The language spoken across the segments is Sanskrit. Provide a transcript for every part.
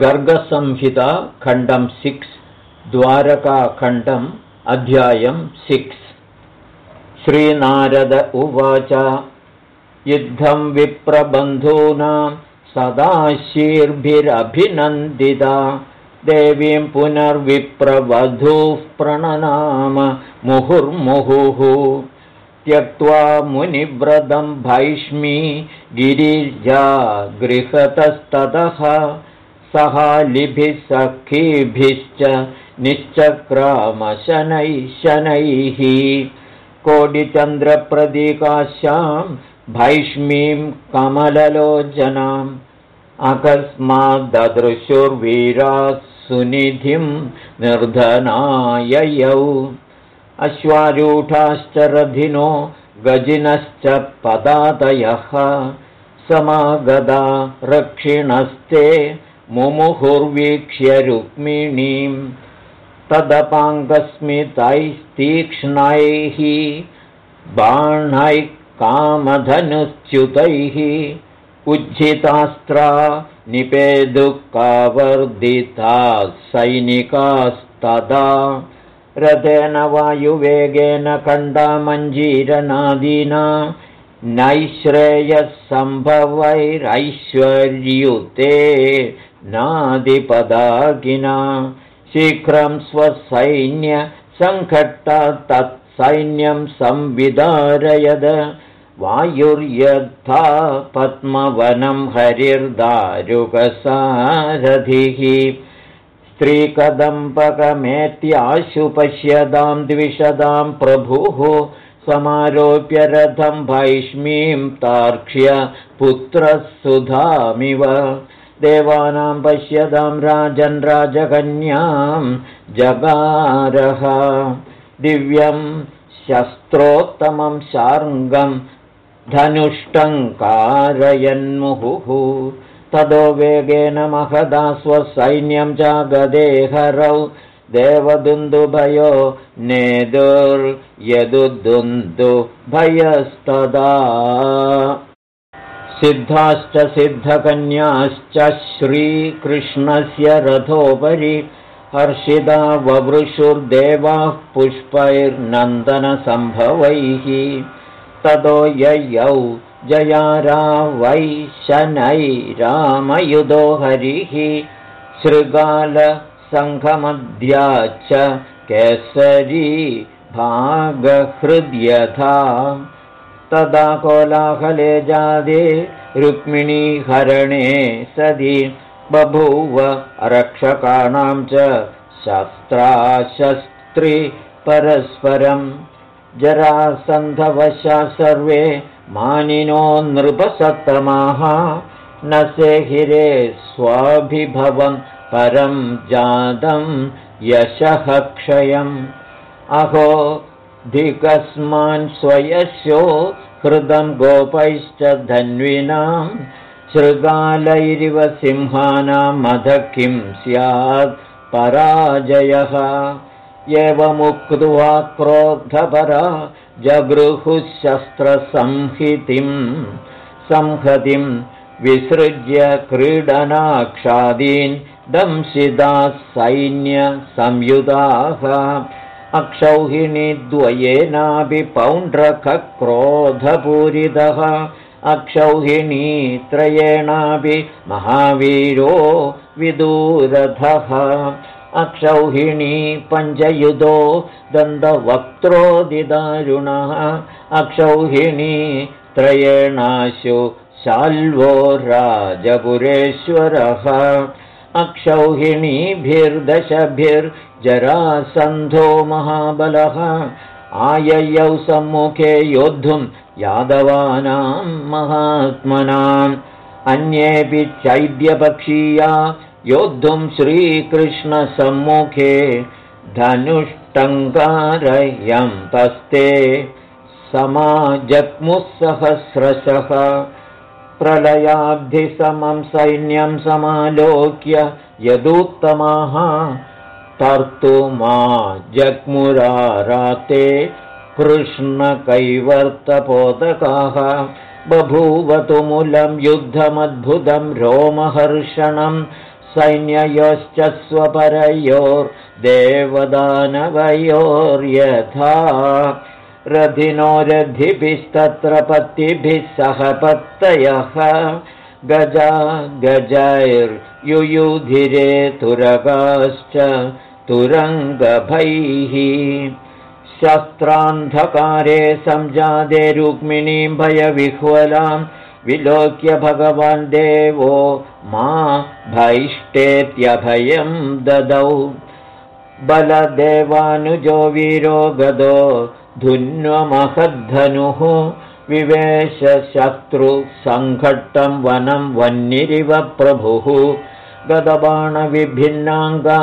गर्गसंहिता खण्डं सिक्स् द्वारकाखण्डम् अध्यायं सिक्स्। श्रीनारद उवाच युद्धं विप्रबन्धूनां सदाशीर्भिरभिनन्दिता देवीं पुनर्विप्रवधूः प्रणनाम मुहुर्मुहुः। त्यक्त्वा मुनिव्रतं भैष्मी गिरिजा गृहतस्ततः सहालिभिः सखीभिश्च निश्चक्रामशनैः शनैः कोटिचन्द्रप्रदीकाशां भैष्मीं कमललोचनाम् अकस्माद्ददृशुर्वीराः सुनिधिं निर्धनाययौ। अश्वारूढाश्च रथिनो गजिनश्च पदातयः समागदा रक्षिणस्ते मुमुहुर्वीक्ष्य रुक्मिणीं तदपाङ्गस्मितैस्तीक्ष्णैः बाणैः कामधनुच्युतैः उज्झितास्त्रा निपेदुकावर्धिताः सैनिकास्तदा रथेन वायुवेगेन कण्डामञ्जीरनादीना नैश्रेयसम्भवैरैश्वर्युते नादिपदागिना शीघ्रं स्वसैन्यसङ्घट्टा तत्सैन्यं संविदारयद। वायुर्यद्धा पद्मवनं हरिर्दारुकसारथिः स्त्रीकदम्बकमेत्याशु पश्यतां द्विषदां प्रभुः। समारोप्य रथं भैष्मीं तार्क्ष्य पुत्रः सुधामिव देवानां पश्यतां राजन् राजकन्यां जगारः। दिव्यं शस्त्रोत्तमं शार्ङ्गं धनुष्टङ्कारयन्मुहुः तदो वेगेन महदा स्वसैन्यं चागदेहरौ देवदुन्दुभयो नेदुर्यदुदुन्दुभयस्तदा सिद्धाश्च सिद्धकन्याश्च श्रीकृष्णस्य रथोपरि हर्षिदा ववृषुर्देवाः पुष्पैर्नन्दनसम्भवैः। ततो ययौ जयारा वै शनैरामयुधो हरिः। शृगालसङ्घमध्या च केसरी भागहृद्यथा तदा कोलाहले जादे रुक्मिणीहरणे सदि। बभूव रक्षकाणां च शस्त्राशस्त्रि परस्परं। जरासन्धवशा सर्वे मानिनो नृपसत्तमाः न सेहिरे स्वाभिभवं परं जातं यशः क्षयम्। अहो धिकस्मान् स्वयशो हृदं गोपैश्च धन्विनां। शृगालैरिव सिंहानां मध किं स्यात् पराजयः। एवमुक्त्वा क्रोधपरा जगृहुशस्त्रसंहितिं। संहतिं विसृज्य क्रीडनाक्षादीन् दंशिदाः सैन्यसंयुधाः अक्षौहिणीद्वयेनापि पौण्ड्रकक्रोधपूरितः अक्षौहिणीत्रयेणापि महावीरो विदूरथः अक्षौहिणी पञ्चयुधो दन्तवक्त्रोदिदारुणः। अक्षौहिणी त्रयेणाशु शाल्वो राजपुरेश्वरः अक्षौहिणीभिर्दशभिर्जरासन्धो महाबलः। आययौ सम्मुखे योद्धुं यादवानां महात्मनाम् अन्येऽपि चैद्यपक्षीया योद्धुं श्रीकृष्णसम्मुखे धनुष्टङ्कारयं तस्ते। समाजग्मुःसहस्रशः प्रलयाब्धिसमं सैन्यं समालोक्य यदुत्तमाः तर्तु मा जग्मुराराते कृष्णकैवर्तपोतकाः बभूवतु मूलं युद्धमद्भुतं रोमहर्षणं सैन्ययोश्च स्वपरयोर्देवदानवयोर्यथा रथिनो रथिभिस्तत्र पत्तिभिः सह पत्तयः। गजा गजैर्युयुधिरे तुरगाश्च तुरङ्गभैः। शस्त्रान्धकारे सञ्जाते रुक्मिणीं भयविह्वलां विलोक्य भगवान् देवो मा भैष्टेत्यभयं ददौ। बलदेवानुजो वीरो गदो धुन्वमहद्धनुः विवेशशत्रुसङ्घट्टं वनं वह्निरिव प्रभुः। गदबाणविभिन्नाङ्गा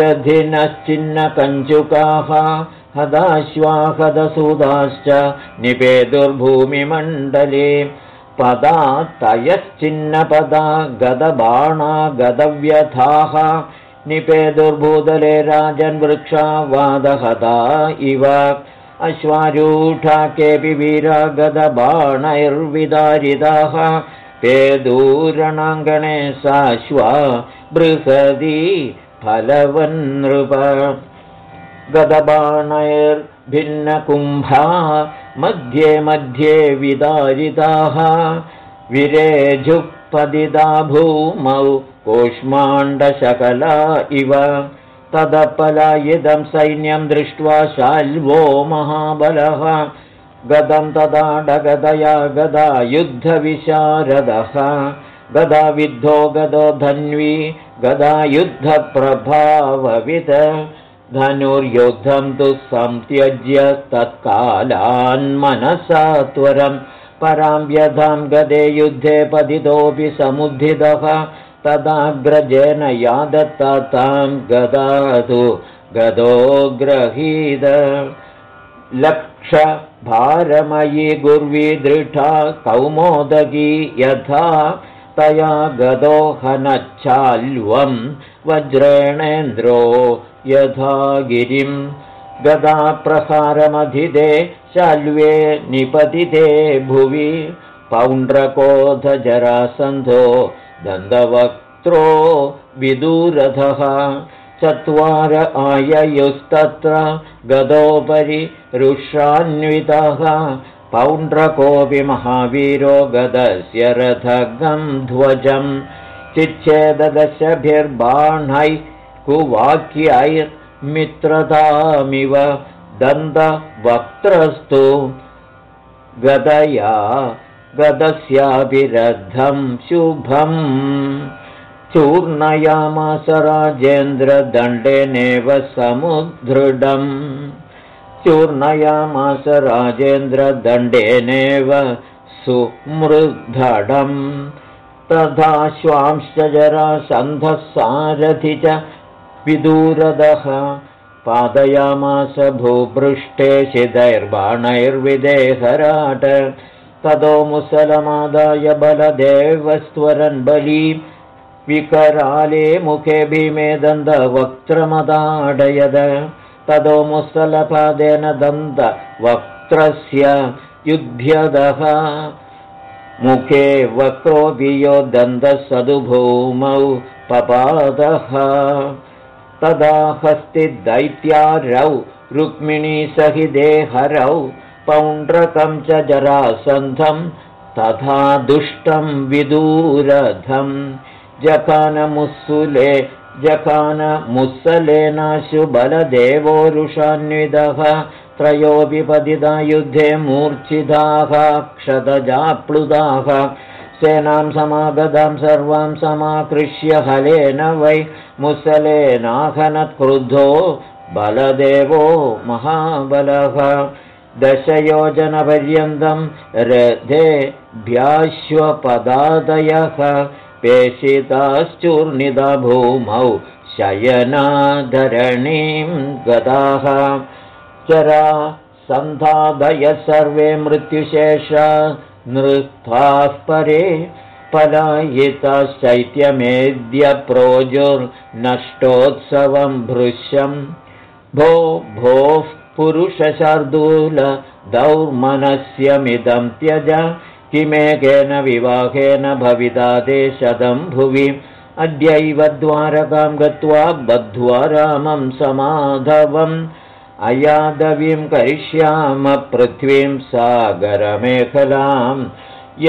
रथिनश्चिन्नकञ्चुकाः हदाश्वाहदसूदाश्च निपेदुर्भूमिमण्डले पदा तयश्चिन्नपदा गदबाणा गदव्यथाः निपेदुर्भूतले राजन्वृक्षा वादहदा इव अश्वारूढा केऽपि वीरागदबाणैर्विदारिताः पेदूरणाङ्गणे साश्वा बृहदी फलवन्नृप। गदबाणैर्भिन्नकुम्भा मध्ये मध्ये विदारिताः। विरेजुपदिदा भूमौ कूष्माण्डशकला इव तदपलायिदं सैन्यं दृष्ट्वा शाल्वो महाबलः। गदं तदाडगदया गदा युद्धविशारदः। गदाविद्धो गदो धन्वी गदा धनुर्युद्धं तु संत्यज्य तत्कालान्मनसा त्वरं। परां व्यधां गदे युद्धे पतितोऽपि समुद्धितः तदाग्रजेन यादत्तां गदातु गदो ग्रहीद। लक्षभारमयी गुर्वी दृढा कौमोदगी यथा तया गदोहनच्छाल्वं वज्रेणेन्द्रो यथा गिरिं। गदाप्रहारमधिदे शाल्वे निपतिते भुवि पौण्ड्रकोधजरासन्धो दन्तवक्त्रो विदूरधः। चत्वार आययुस्तत्र गदोपरि रुषान्वितः पौण्ड्रकोऽपि महावीरो गदस्य रथगं ध्वजम् चिच्छेददशभिर्बाणैः कुवाक्यैर्मित्रतामिव दन्तवक्त्रस्तु। गदया गदस्याभिरद्धं शुभम् चूर्णयामास राजेन्द्रदण्डेनेव समुद्धृढम् चूर्णयामास राजेन्द्रदण्डेनेव सुमृद्धडम् तथा श्वांश्च जरासन्धः सारथि च विदूरदः। पादयामास भूपृष्ठे शिदैर्बाणैर्विदेहराट ततो मुसलमादाय बलदेवस्त्वरन् बली विकराले मुखे भीमे दन्तवक्त्रमदाडयद। ततो मुसलपादेन दन्तवक्त्रस्य युध्यदः। मुखे वक्रोऽपियो दन्तसदुभूमौ पपादः। तदा हस्तिदैत्यारौ रुक्मिणीसहिते हरौ पौण्ड्रकं च जरासन्धं तथा दुष्टं विदूरधम् जखानमुस्सुले जखानमुस्सलेनाशुबलदेवोरुषान्विदः त्रयोऽपि पतिता युद्धे मूर्च्छिताः क्षतजाप्लुदाः। सेनां समागतां सर्वां समाकृष्य हलेन वै मुसलेनाहनत्क्रुद्धो बलदेवो महाबलः दशयोजनपर्यन्तं रथेभ्याश्वपदादयः पेषिताश्चूर्णिता भूमौ शयनाधरणीं गताः चरा सन्धादय सर्वे मृत्युशेषा नृत्थाः परे पलायितश्चैत्यमेद्य प्रोजुर्नष्टोत्सवं भृश्यम् भो भोः पुरुषशार्दूल दौर्मनस्यमिदं त्यज किमेकेन विवाहेन भविता ते शतं भुवि। अद्यैव द्वारकां गत्वा बद्ध्वा रामं समाधवम्। अयादवीं करिष्याम पृथ्वीं सागरमेखलाम्।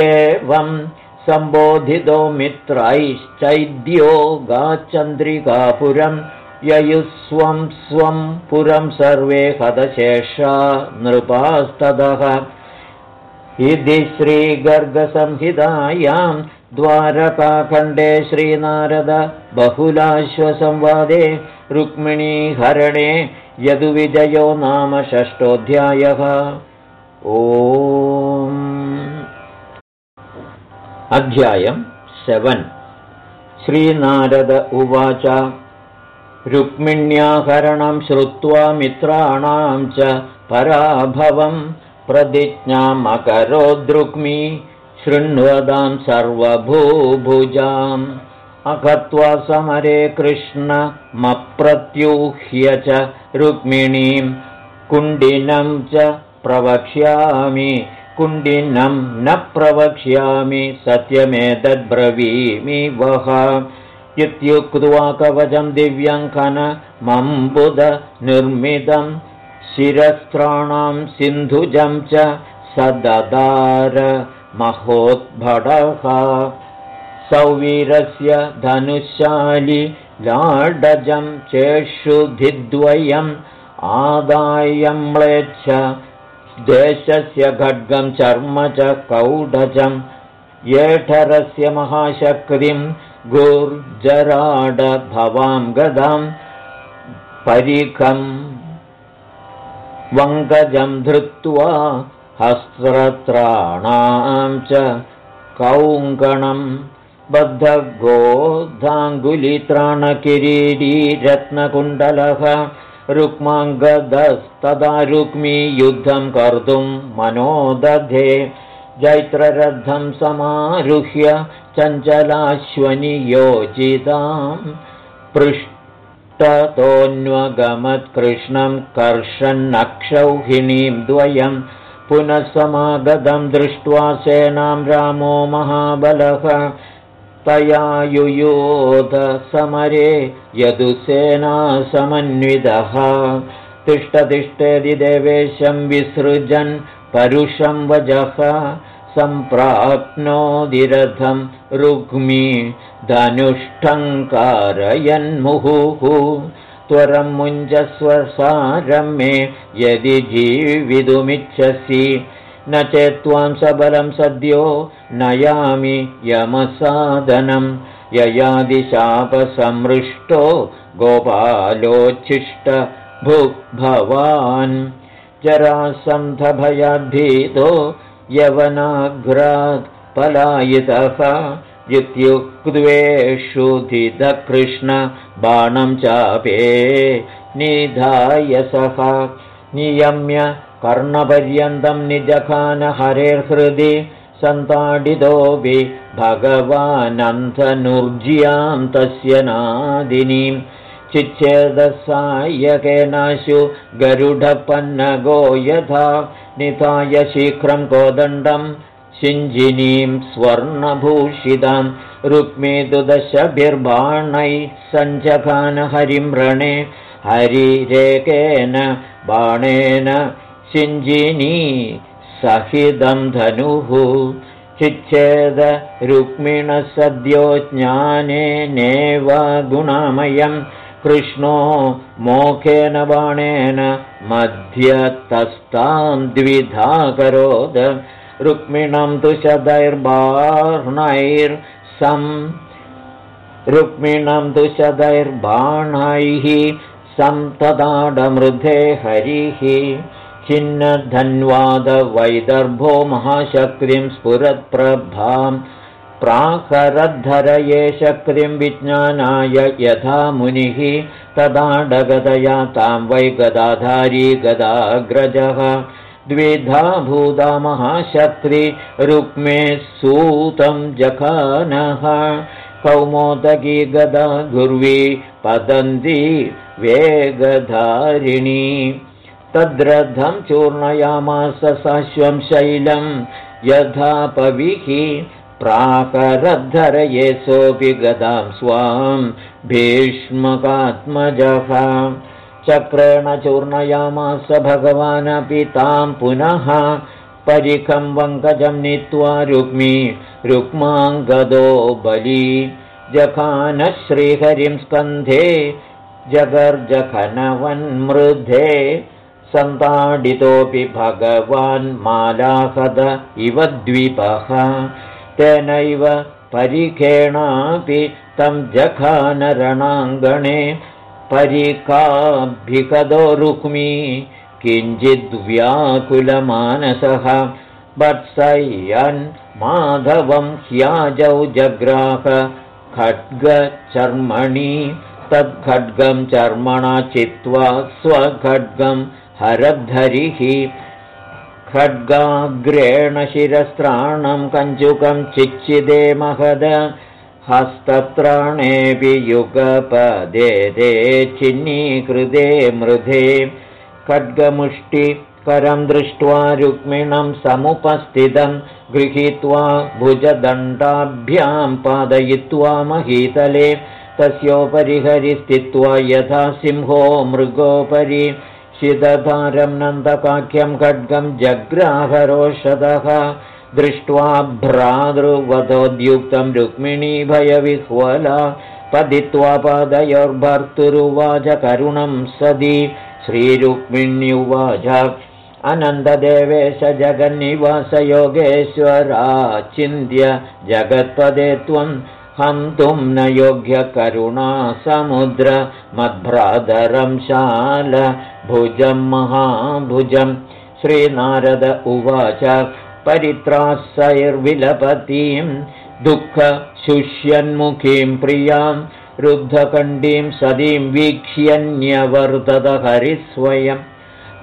एवं सम्बोधितो मित्रैश्चैद्यो गाचन्द्रिकापुरं ययुस्वं स्वं पुरं सर्वे हतशेषा नृपास्ततः इति श्रीगर्गसंहितायां द्वारकाखण्डे श्रीनारद बहुलाश्वसंवादे रुक्मिणीहरणे यदुविजयो नाम षष्ठोऽध्यायः। ओ अध्यायम् सेवन्। श्रीनारद उवाच रुक्मिण्याहरणं श्रुत्वा मित्राणां च पराभवं प्रतिज्ञामकरोद्रुक्मी शृण्वदां सर्वभूभुजाम् अकत्वा समरे कृष्णमप्रत्यूह्य च रुक्मिणीं कुण्डिनं च प्रवक्ष्यामि कुण्डिनं न प्रवक्ष्यामि सत्यमेतद्ब्रवीमि वः इत्युक्त्वा कवचं दिव्यङ्कनमम्बुदनिर्मितं शिरस्त्राणां सिन्धुजं च सददार महोद्भटः सौवीरस्य धनुशालि लाडजं चेषुधिद्वयम् आदायम्लेच्छ देशस्य खड्गं चर्म च कौडजं येठरस्य महाशक्तिं गुर्जराडभवां गदां परिखं वङ्गजं धृत्वा हस्त्रत्राणां च कौङ्कणम् बद्धगोधाङ्गुलित्राणकिरीडीरत्नकुण्डलः रुक्माङ्गदस्तदा रुक्मी युद्धं कर्तुं मनोदधे जैत्ररद्धं समारुह्य चञ्चलाश्वनि योजिताम् पृष्टतोऽन्वगमत्कृष्णं कर्षन्नक्षौहिणीं द्वयं पुनः समागतं दृष्ट्वा सेनां रामो महाबलः तया युयोध समरे यदुसेना समन्वितः तिष्ठतिष्ठेदि देवेशं विसृजन् परुषं वजः सम्प्राप्नोदिरथं रुग्मी धनुष्ठङ्कारयन्मुहुः त्वरं मुञ्जस्वसारं मे यदि जीवितुमिच्छसि। न चेत्त्वां सबलं सद्यो नयामि यमसादनं ययादिशापसमृष्टो गोपालोच्छिष्ट भुग्भवान् जरासन्धभयाद्भीतो यवनाग्रात् पलायितः इत्युक्त्वेषुधितकृष्ण बाणं चापे निधाय सः नियम्य कर्णपर्यन्तं निजखानहरेर्हृदि सन्ताडितोऽपि भगवानन्थनुर्ज्यां तस्य नादिनीं चिच्छेदसायकेनाशु गरुडपन्नगो यथा निधाय शीघ्रं कोदण्डं शिञ्जिनीं स्वर्णभूषितां रुक्मीदुदशभिर्बाणैः रणे हरिरेकेन बाणेन सिञ्जिनी सहितं धनुः चिच्छेद रुक्मिणसद्यो ज्ञानेनेव गुणामयं कृष्णो मोखेन बाणेन मध्यतस्तां द्विधाकरोद रुक्मिणं तु शतैर्बाणैर्सं रुक्मिणं तु शतैर्बाणैः सन्तदाडमृधे हरिः। छिन्नधन्वादवैदर्भो महाशक्तिं स्फुरत्प्रभां प्राकरद्धरये शक्तिं विज्ञानाय यथा मुनिः तदाडगदया तां वै गदाधारी गदाग्रजः। द्विधा भूता महाशक्ति रुक्मे सूतं जखानः। कौमोदगी गदा गुर्वी पतन्ती वेगधारिणी। तद्रथं चूर्णयामास साश्वं शैलं यथा पविः प्राकरद्धरये सोऽपि गदां स्वां भीष्मकात्मजः। चक्रेण चूर्णयामास भगवानपि तां पुनः परिखं वङ्कजं नीत्वा रुक्मी रुक्माङ्गदो बली। जखानः श्रीहरिं स्कन्धे जगर्जखनवन्मृधे सन्ताडितोऽपि भगवान् मालाहद इव द्वीपः तेनैव परिखेणापि तं जखानरणाङ्गणे परिकाभिगदो रुक्मी किञ्चिद्व्याकुलमानसः। वत्सयन् माधवं ह्याजौ जग्राह खड्गचर्मणि तत्खड्गं चर्मणा चित्वा स्वखड्गं हरद्धरिः खड्गाग्रेण शिरस्त्राणं कञ्चुकं चिच्चिदे महद हस्तत्राणेऽपि युगपदे दे चिन्नीकृते मृधे। खड्गमुष्टिकरं दृष्ट्वा रुक्मिणं समुपस्थितं गृहीत्वा भुजदण्डाभ्यां पादयित्वा महीतले तस्योपरि हरिस्थित्वा यथा सिंहो मृगोपरि शिदधारं नन्दकाख्यं खड्गं जग्राहरोषदः दृष्ट्वा भ्रातृवधोद्युक्तं रुक्मिणी भयविह्वला पदित्वा पादयोर्भर्तुरुवाच करुणं सदि श्रीरुक्मिण्युवाच अनन्ददेवेश जगन्निवासयोगेश्वराचिन्त्य जगत्पदे त्वं हन्तुं न योग्यकरुणा समुद्र मद्भ्रातरं शाल भुजं महाभुजं। श्रीनारद उवाच परित्रासैर्विलपतीं दुःखशुष्यन्मुखीं प्रियां रुद्धकण्डीं सदीं वीक्ष्यन्यवर्ततहरिस्वयं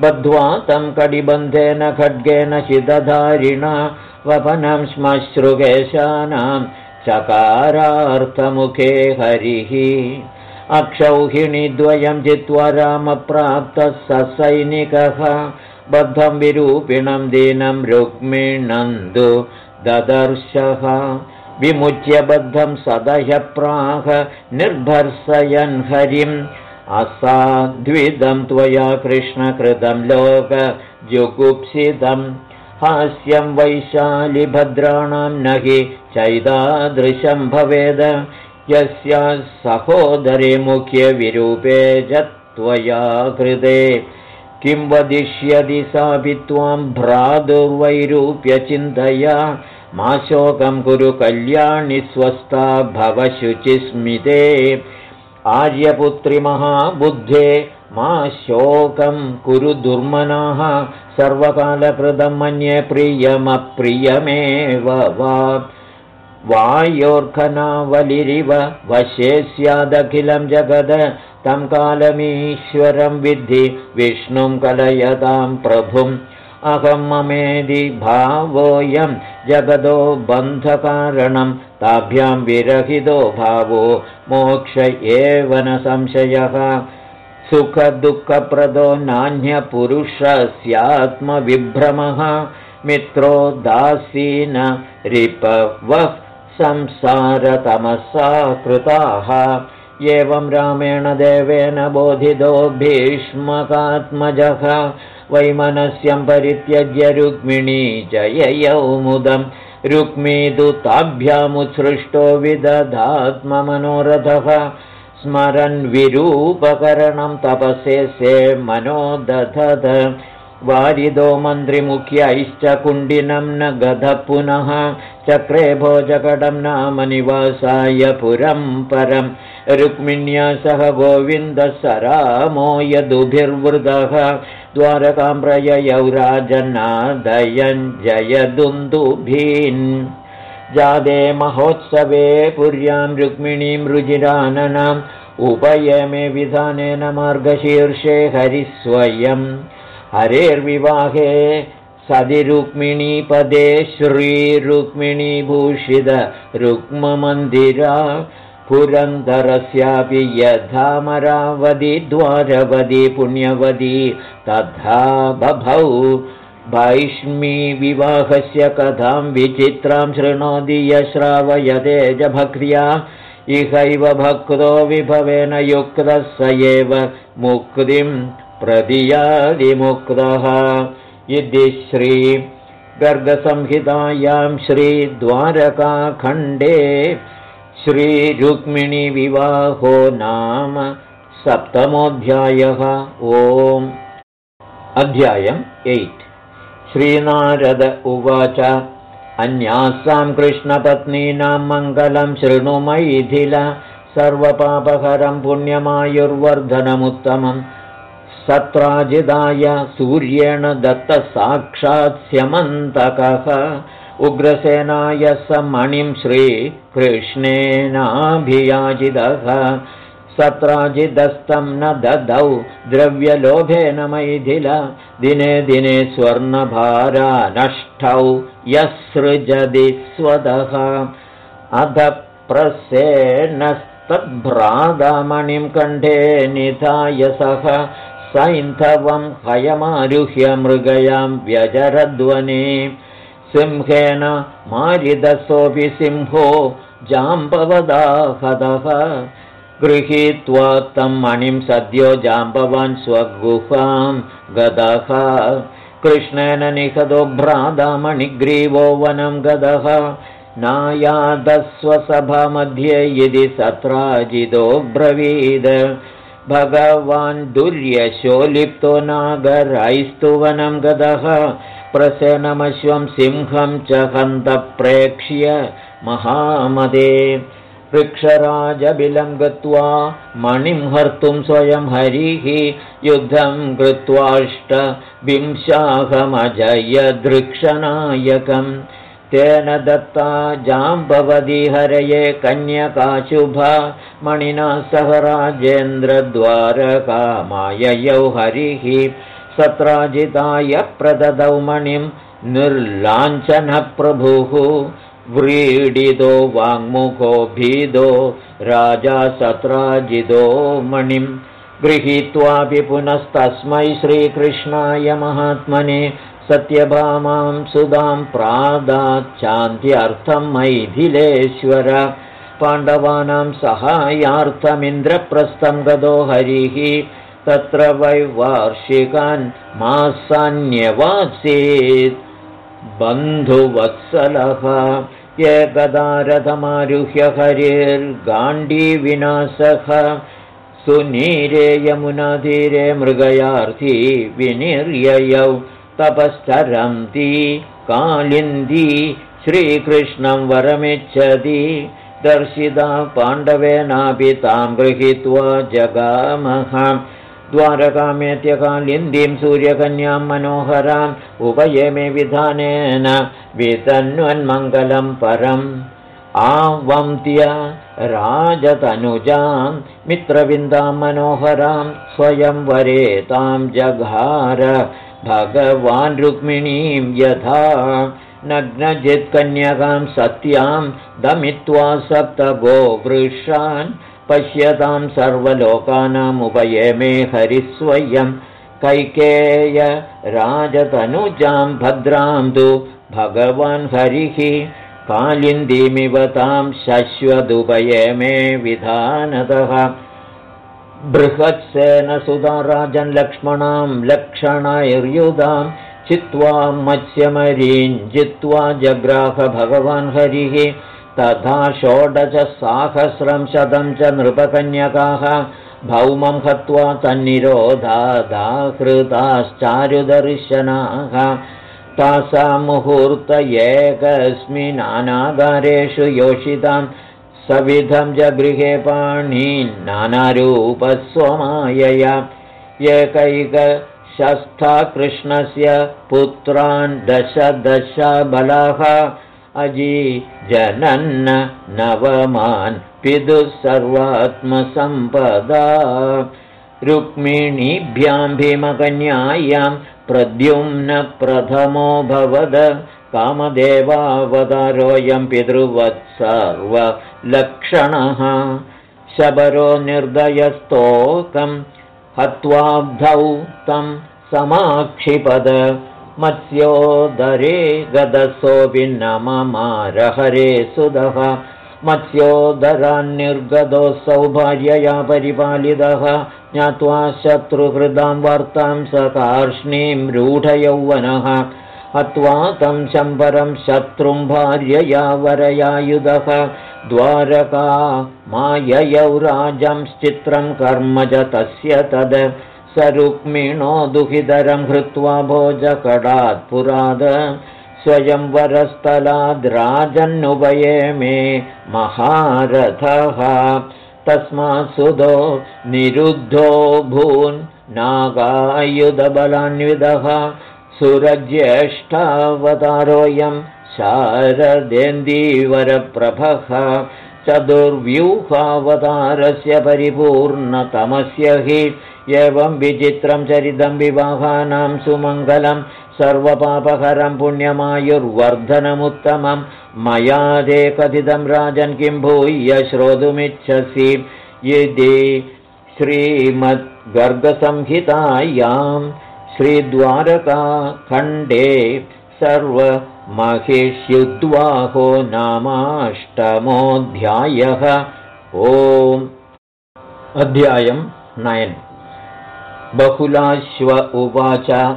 बद्ध्वा तं कडिबन्धेन खड्गेन शिदधारिणा वपनं श्मश्रुकेशानां चकारार्थमुखे हरिः। अक्षौहिणीद्वयं जित्वा रामप्राप्तः ससैनिकः बद्धं विरूपिणं दीनं रुक्मिणन्दु ददर्शः। विमुच्य बद्धं सदह्यप्राह निर्भर्सयन् हरिम् असाद्विदं त्वया कृष्णकृतं लोकजुगुप्सितम् हास्यं वैशालिभद्राणां न हि चैदादृशं भवेद। यस्य सहोदरे मुख्यविरूपे च त्वया कृते किं वदिष्यति सापि त्वां भ्रातुर्वैरूप्यचिन्तया। मा शोकं कुरु कल्याणि स्वस्था भवशुचिस्मिते आर्यपुत्रिमहाबुद्धे मा शोकं कुरु दुर्मनाः। सर्वकालकृतं मन्ये प्रियमप्रियमेव वा वायोर्खनावलिरिव वशे स्यादखिलं जगद तं कालमीश्वरं विद्धि विष्णुं कलयतां प्रभुम्। अहं ममेदि भावोऽयं जगदो बन्धकारणं ताभ्यां विरहितो भावो मोक्ष एव न संशयः। सुखदुःखप्रदो नान्यपुरुषस्यात्मविभ्रमः मित्रो दासीन रिपवः संसारतमसा कृताः एवं रामेण देवेन बोधितो भीष्मकात्मजः। वैमनस्यं परित्यज्य रुक्मिणी जययौ मुदं। रुक्मी तु ताभ्यामुत्सृष्टो विदधात्ममनोरथः। स्मरन् विरूपकरणं तपसे से मनो दधत वारिदो मन्त्रिमुख्यैश्च कुण्डिनं न गध पुनः। चक्रे भोजकडं नाम निवासाय पुरं परं। रुक्मिण्या सह गोविन्दः स रामो यदुभिर्वृदः। द्वारकां प्रययौ राजनादयन् जयदुन्दुभीन् जादे महोत्सवे पुर्यां रुक्मिणीं रुजिराननाम् उपयमे विधानेन मार्गशीर्षे हरिस्वयम् हरेर्विवाहे सदि रुक्मिणीपदे श्रीरुक्मिणीभूषित रुक्ममन्दिरा पुरन्दरस्यापि यथामरावधि द्वारवधि पुण्यवधि तथा बभौ वैष्मीविवाहस्य कथां विचित्रां शृणोति यश्रावयतेजभक्त्या। इहैव भक्तो विभवेन युक्तः स एव मुक्तिं प्रदियादिमुक्तः। इति श्रीगर्गसंहितायां श्रीद्वारकाखण्डे श्रीरुक्मिणीविवाहो नाम सप्तमोऽध्यायः। ओम्। अध्यायम् एय्ट्। श्रीनारद उवाच। अन्यासां कृष्णपत्नीनां मङ्गलं शृणुमैथिल सर्वपापहरं पुण्यमायुर्वर्धनमुत्तमं सत्राजिदाय सूर्येण स्यमन्तकः। उग्रसेनाय स मणिं श्रीकृष्णेनाभियाजिदः सत्राजिदस्तं न ददौ द्रव्यलोभेन मैथिल। दिने दिने स्वर्णभारा नष्टौ यसृजति स्वदः। अध प्रसेनस्तद्भ्रातमणिं कण्ठे निधाय सः सैन्धवं हयमारुह्य मृगयां व्यजरध्वनि। सिंहेन मारिदसोऽपि सिंहो जाम्बवदाहदः। गृहीत्वा तं मणिं सद्यो जाम्बवान् स्वगुहां गदः। कृष्णेन निहतो भ्रातामणिग्रीवो वनं गदः। नायादस्वसभामध्ये यदि सत्राजितो ब्रवीद भगवान् दुर्यशो लिप्तो नागरैस्तु वनं गदः। प्रसेनमश्वं सिंहं च हन्तप्रेक्ष्य महामदे। वृक्षराजबिलं गत्वा मणिं हर्तुं स्वयं हरिः। युद्धं कृत्वाष्टविंशाहमजयदृक्षनायकम् तेन दत्ता जाम्बवदी हरये कन्यकाशुभा मणिना सह राजेन्द्रद्वारकामाययौ हरिः सत्राजिताय प्रददौ मणिं निर्लाञ्छनप्रभुः व्रीडितो वाङ्मुखो भीदो राजा सत्राजिदो मणिं गृहीत्वापि पुनस्तस्मै श्रीकृष्णाय महात्मने सत्यभामां सुधां प्रादाच्छान्त्यर्थं मैथिलेश्वर। पाण्डवानां सहायार्थमिन्द्रप्रस्थं गतो हरिः तत्र वैवार्षिकान् मासान्यवासीत् बन्धुवत्सलः। एकदा रथमारुह्य हरिर्गाण्डीविनाशः सुनीरे यमुनाधीरे मृगयार्थी विनिर्ययौ तपश्चरन्ती कालिन्दी श्रीकृष्णं वरमिच्छति। दर्शिता पाण्डवेनापि तां गृहीत्वा जगामः। द्वारकामेत्यकालिन्दीं सूर्यकन्यां मनोहराम् उपयेमे विधानेन वितन्वन्मङ्गलं परम्। आवन्त्य राजतनुजां मित्रविन्दां मनोहरां स्वयं वरेतां जघार भगवान् रुक्मिणीं यथा नग्नजित्कन्यकां सत्यां दमित्वा सप्तगोवृषान् पश्यतां सर्वलोकानामुपयेमे हरिस्वयं कैकेय राजतनुजां भद्रां तु भगवान् हरिः कालिन्दीमिव तां शश्वदुपयेमे विधानतः बृहत्सेन सुधा राजन् लक्ष्मणां लक्षणैर्युधां चित्वा मत्स्यमरीञ्जित्वा जग्राह भगवान् हरिः। तथा षोडशसाहस्रं शतं च नृपकन्यकाः भौमं हत्वा तन्निरोधादाहृताश्चारुदर्शनाः तासां मुहूर्त एकस्मिन्नानागारेषु योषितां सविधं च गृहे पाणीन्नानारूपस्वमायया एकैकशस्था कृष्णस्य पुत्रान् दश दश बलाः। अजी जनन्न नवमान् पितुः सर्वात्मसम्पदा। रुक्मिणीभ्यां भीमकन्यायां प्रद्युम्न प्रथमो भवद कामदेवावतारोऽयं सर्वलक्षणः। शबरो निर्दयस्तोकं हत्वाब्धौ तं समाक्षिपद। मत्स्योदरे गदसोऽपि न ममारहरे सुदः मत्स्योदरान्निर्गतोऽसौ भार्यया परिपालितः। ज्ञात्वा शत्रुहृदां वार्तां स कार्ष्णीं रूढयौवनः हत्वा तं शम्बरं शत्रुं भार्यया वरयायुधः द्वारका माययौ राजंश्चित्रं कर्म च तस्य तद्। रुक्मिणो दुहितरं हृत्वा भोजकडात् पुराद। स्वयं वरस्थलाद् राजन्नुभये मे महारथः। तस्मात् सुधो निरुद्धो भून् नागायुधबलान्विदः सुरज्येष्ठावतारोऽयं शारदेन्दीवरप्रभः चतुर्व्यूहावतारस्य परिपूर्णतमस्य हि एवं विचित्रं चरितं विवाहानां सुमङ्गलं सर्वपापहरं पुण्यमायुर्वर्धनमुत्तमं मया ते कथितं राजन् किं भूय श्रोतुमिच्छसि। यदि श्रीमद्गर्गसंहितायाम् श्रीद्वारकाखण्डे सर्वमहिष्युद्वाहो नामाष्टमोऽध्यायः। ओम्। अध्यायम् नयन्। बहुलाश्व उवाच।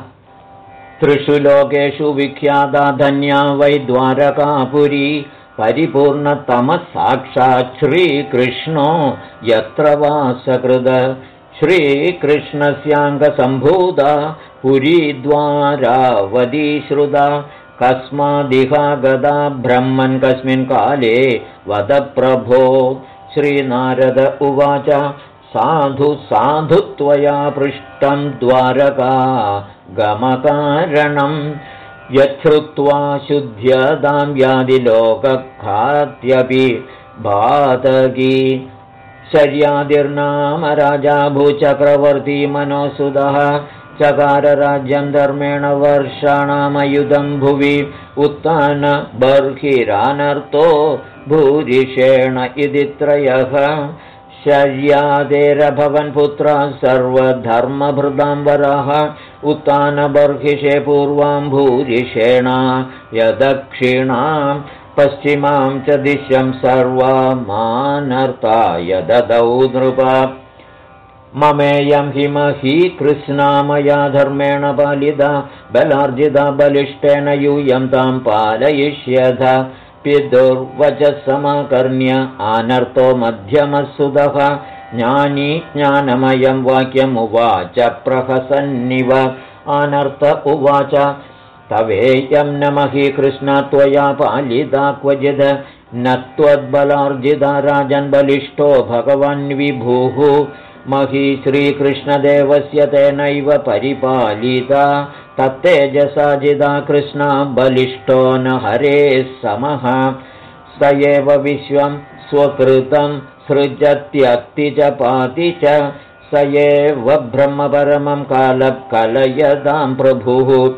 त्रिषु लोकेषु विख्याता धन्या वै द्वारकापुरी। परिपूर्णतमः साक्षात् श्रीकृष्णो। यत्र वासकृद श्रीकृष्णस्याङ्गसम्भूता पुरीद्वारावधीश्रुता कस्मादिहा गदा ब्रह्मन् कस्मिन् काले वद प्रभो श्रीनारद उवाच साधु साधु त्वया पृष्टं द्वारका गमकारणं। यच्छ्रुत्वा शुद्ध्यतां व्याधिलोकखात्यपि भातगी शर्यादिर्नाम राजा भूचक्रवर्ती मनोसुदः चकारराज्यं धर्मेण वर्षाणामयुधं भुवि उत्तानबर्हिरानर्तो भूरिषेण इति त्रयः। शर्यादेरभवन् पुत्राः सर्वधर्मभृदाम्बरः। उत्तानबर्हिषे पूर्वां भूरिषेण यदक्षिणाम् पश्चिमां च दिशं सर्वमानर्ताय ददौ नृप। ममेयं हिमही कृष्णामया धर्मेण पालिता बलार्जिता बलिष्ठेन यूयं तां पालयिष्यथ पितुर्वचसमाकर्ण्य आनर्तो मध्यमसुतः ज्ञानी ज्ञानमयं वाक्यमुवाच प्रहसन्निव। आनर्त उवाच तवेयं न मही कृष्ण त्वया पालिता क्वचिद। न त्वद्बलार्जिता राजन्बलिष्ठो भगवन् विभुः। मही श्रीकृष्णदेवस्य तेनैव परिपालिता। तत्तेजसाजिदा कृष्णा बलिष्ठो न हरेः समः। स एव विश्वं स्वकृतं सृजत्यक्ति च पाति च। स एव ब्रह्मपरमं कालकलयदां प्रभुः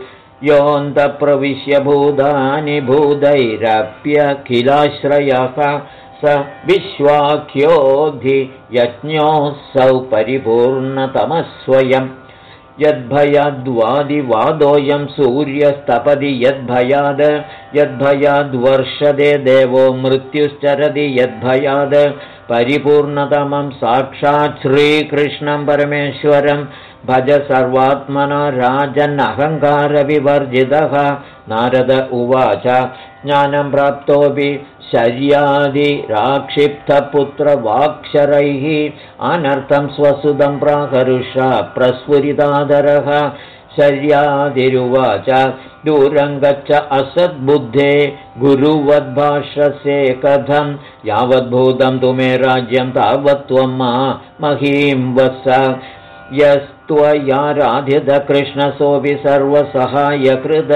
योऽन्तप्रविश्य भूतानि भूतैरप्यखिलाश्रयः स विश्वाख्योऽधि यज्ञोऽसौ परिपूर्णतमः स्वयम् यद्भयाद्वादिवादोऽयं सूर्यस्तपदि यद्भयाद यद्भयाद्वर्षदे देवो मृत्युश्चरति यद्भयाद परिपूर्णतमं साक्षात् श्रीकृष्णं परमेश्वरं भज सर्वात्मना राजन्नहङ्कारविवर्जितः नारद उवाच ज्ञानं प्राप्तोऽपि शर्यादिराक्षिप्तपुत्रवाक्षरैः अनर्थं स्वसुतं प्राकरुषा प्रस्फुरितादरः शर्यादिरुवाच दूरं गच्छ असद्बुद्धे गुरुवद्भाषसे कथं यावद्भूतं तु मे राज्यं तावत् त्वं मा महीं वस यस्त्वयाराध्यकृष्णसोऽपि सर्वसहायकृत।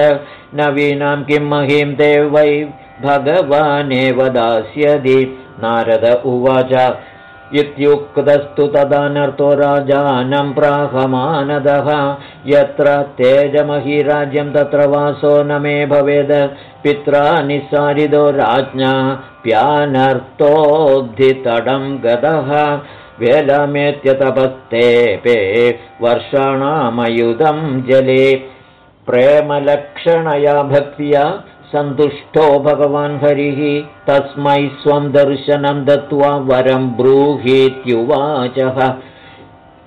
नवीनां किं महीं ते वै भगवानेव दास्यति। नारद उवाच इत्युक्तस्तु तदानर्थो राजानं प्राहमानदः। यत्र तेजमहिराज्यं तत्र वासो न मे भवेद। पित्रा निस्सारिदो राज्ञा प्यानर्थोद्धितडं गतः वेलमेत्यतपस्तेपे वर्षाणामयुधं जले। प्रेमलक्षणया भक्त्या सन्तुष्टो भगवान् हरिः। तस्मै स्वं दर्शनं दत्त्वा वरं ब्रूहीत्युवाचः।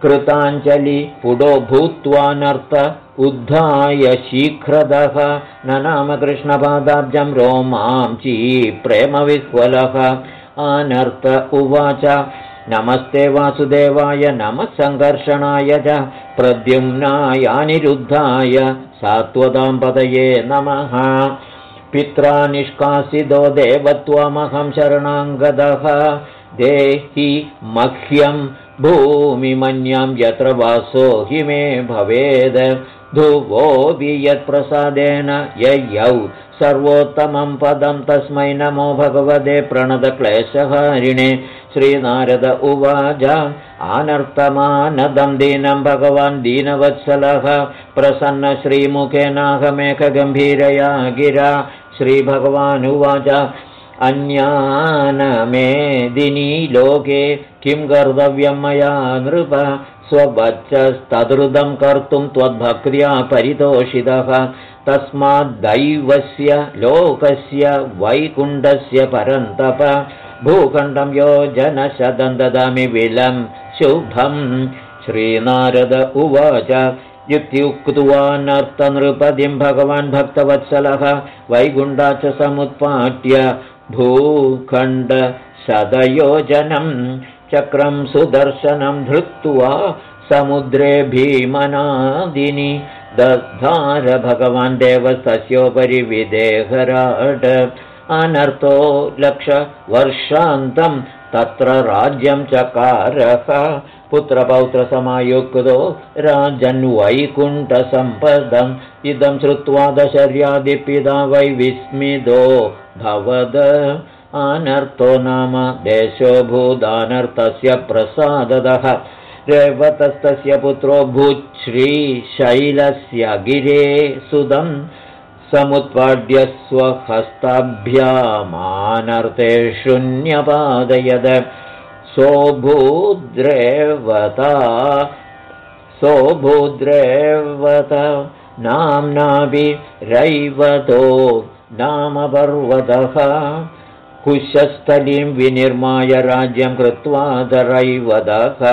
कृताञ्जलि पुडो भूत्वा नर्त उद्धाय शीघ्रदः। न नाम कृष्णपादाब्जं रोमाञ्ची प्रेमविह्वलः आनर्त उवाच। नमस्ते वासुदेवाय नमः सङ्घर्षणाय च। प्रद्युम्नायानिरुद्धाय। सात्वतां पदये नमः पित्रा निष्कासितो देवत्वमहं शरणाङ्गदः। देहि मह्यं भूमिमन्यां यत्र वासो हि मे भवेद् ध्रुवोऽपि यत्प्रसादेन ययौ। सर्वोत्तमं पदं तस्मै नमो भगवते प्रणतक्लेशहारिणे। श्रीनारद उवाच आनर्तमानदं दीनं भगवान् दीनवत्सलः। प्रसन्न श्रीमुखेनाहमेकगम्भीरया गिरा। श्रीभगवानुवाच अन्यानमेदिनी लोके किं कर्तव्यं मया नृप स्ववच्चस्तदृदं कर्तुं त्वद्भक्त्या परितोषितः। तस्माद्दैवस्य लोकस्य वैकुण्ठस्य परन्तप। भूखण्डं योजनशतं ददामि विलं शुभं श्रीनारद उवाच। इत्युक्त्वा नर्तनृपदिं भगवान् भक्तवत्सलः। वैकुण्ठा च समुत्पाट्य भूखण्डशतयोजनं चक्रं सुदर्शनं धृत्वा समुद्रे भीमनादिनि दधार भगवान् देवस्तस्योपरि विदेहराड अनर्थो लक्षवर्षान्तं तत्र राज्यं चकारः पुत्रपौत्रसमायुक्तो राजन्वैकुण्ठसम्पदम् इदं श्रुत्वा दशर्यादिपिता वै विस्मितो भवद अनर्थो नाम देशो भूदानर्थस्य प्रसादतः रेवतस्तस्य पुत्रो भूच्छ्रीशैलस्य गिरे सुदम् समुत्पाद्य स्वहस्ताभ्यामानर्थे शून्यपादयद सोऽभूद्रेवता सोऽभूद्रेवत नाम्नाभिरैवतो नाम पर्वतः कुशस्थलीं विनिर्माय राज्यं कृत्वा दरैवदः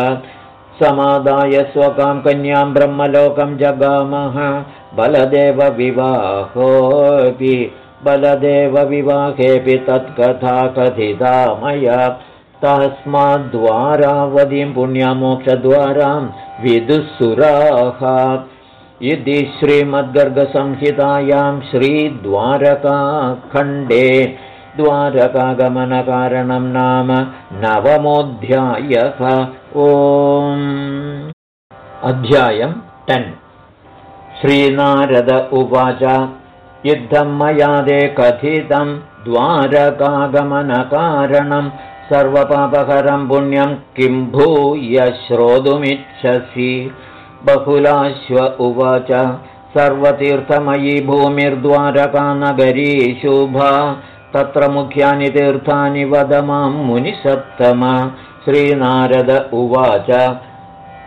समादाय स्वकां कन्यां ब्रह्मलोकं जगामः। बलदेवविवाहोऽपि बलदेवविवाहेऽपि तत्कथा कथिता मया तस्माद्वारावधिं पुण्यमोक्षद्वारां विदुःसुराः। इति श्रीमद्गर्गसंहितायां श्रीद्वारकाखण्डे द्वारकागमनकारणं नाम नवमोऽध्यायः। ओम्। अध्यायम् टेन्। श्रीनारद उवाच युद्धं मया दे कथितं द्वारकागमनकारणं सर्वपापहरं पुण्यं किं भूय श्रोतुमिच्छसि? बहुलाश्व उवाच सर्वतीर्थमयी भूमिर्द्वारकानगरी शुभा तत्र मुख्यानि तीर्थानि वद मां मुनिसत्तम श्रीनारद उवाच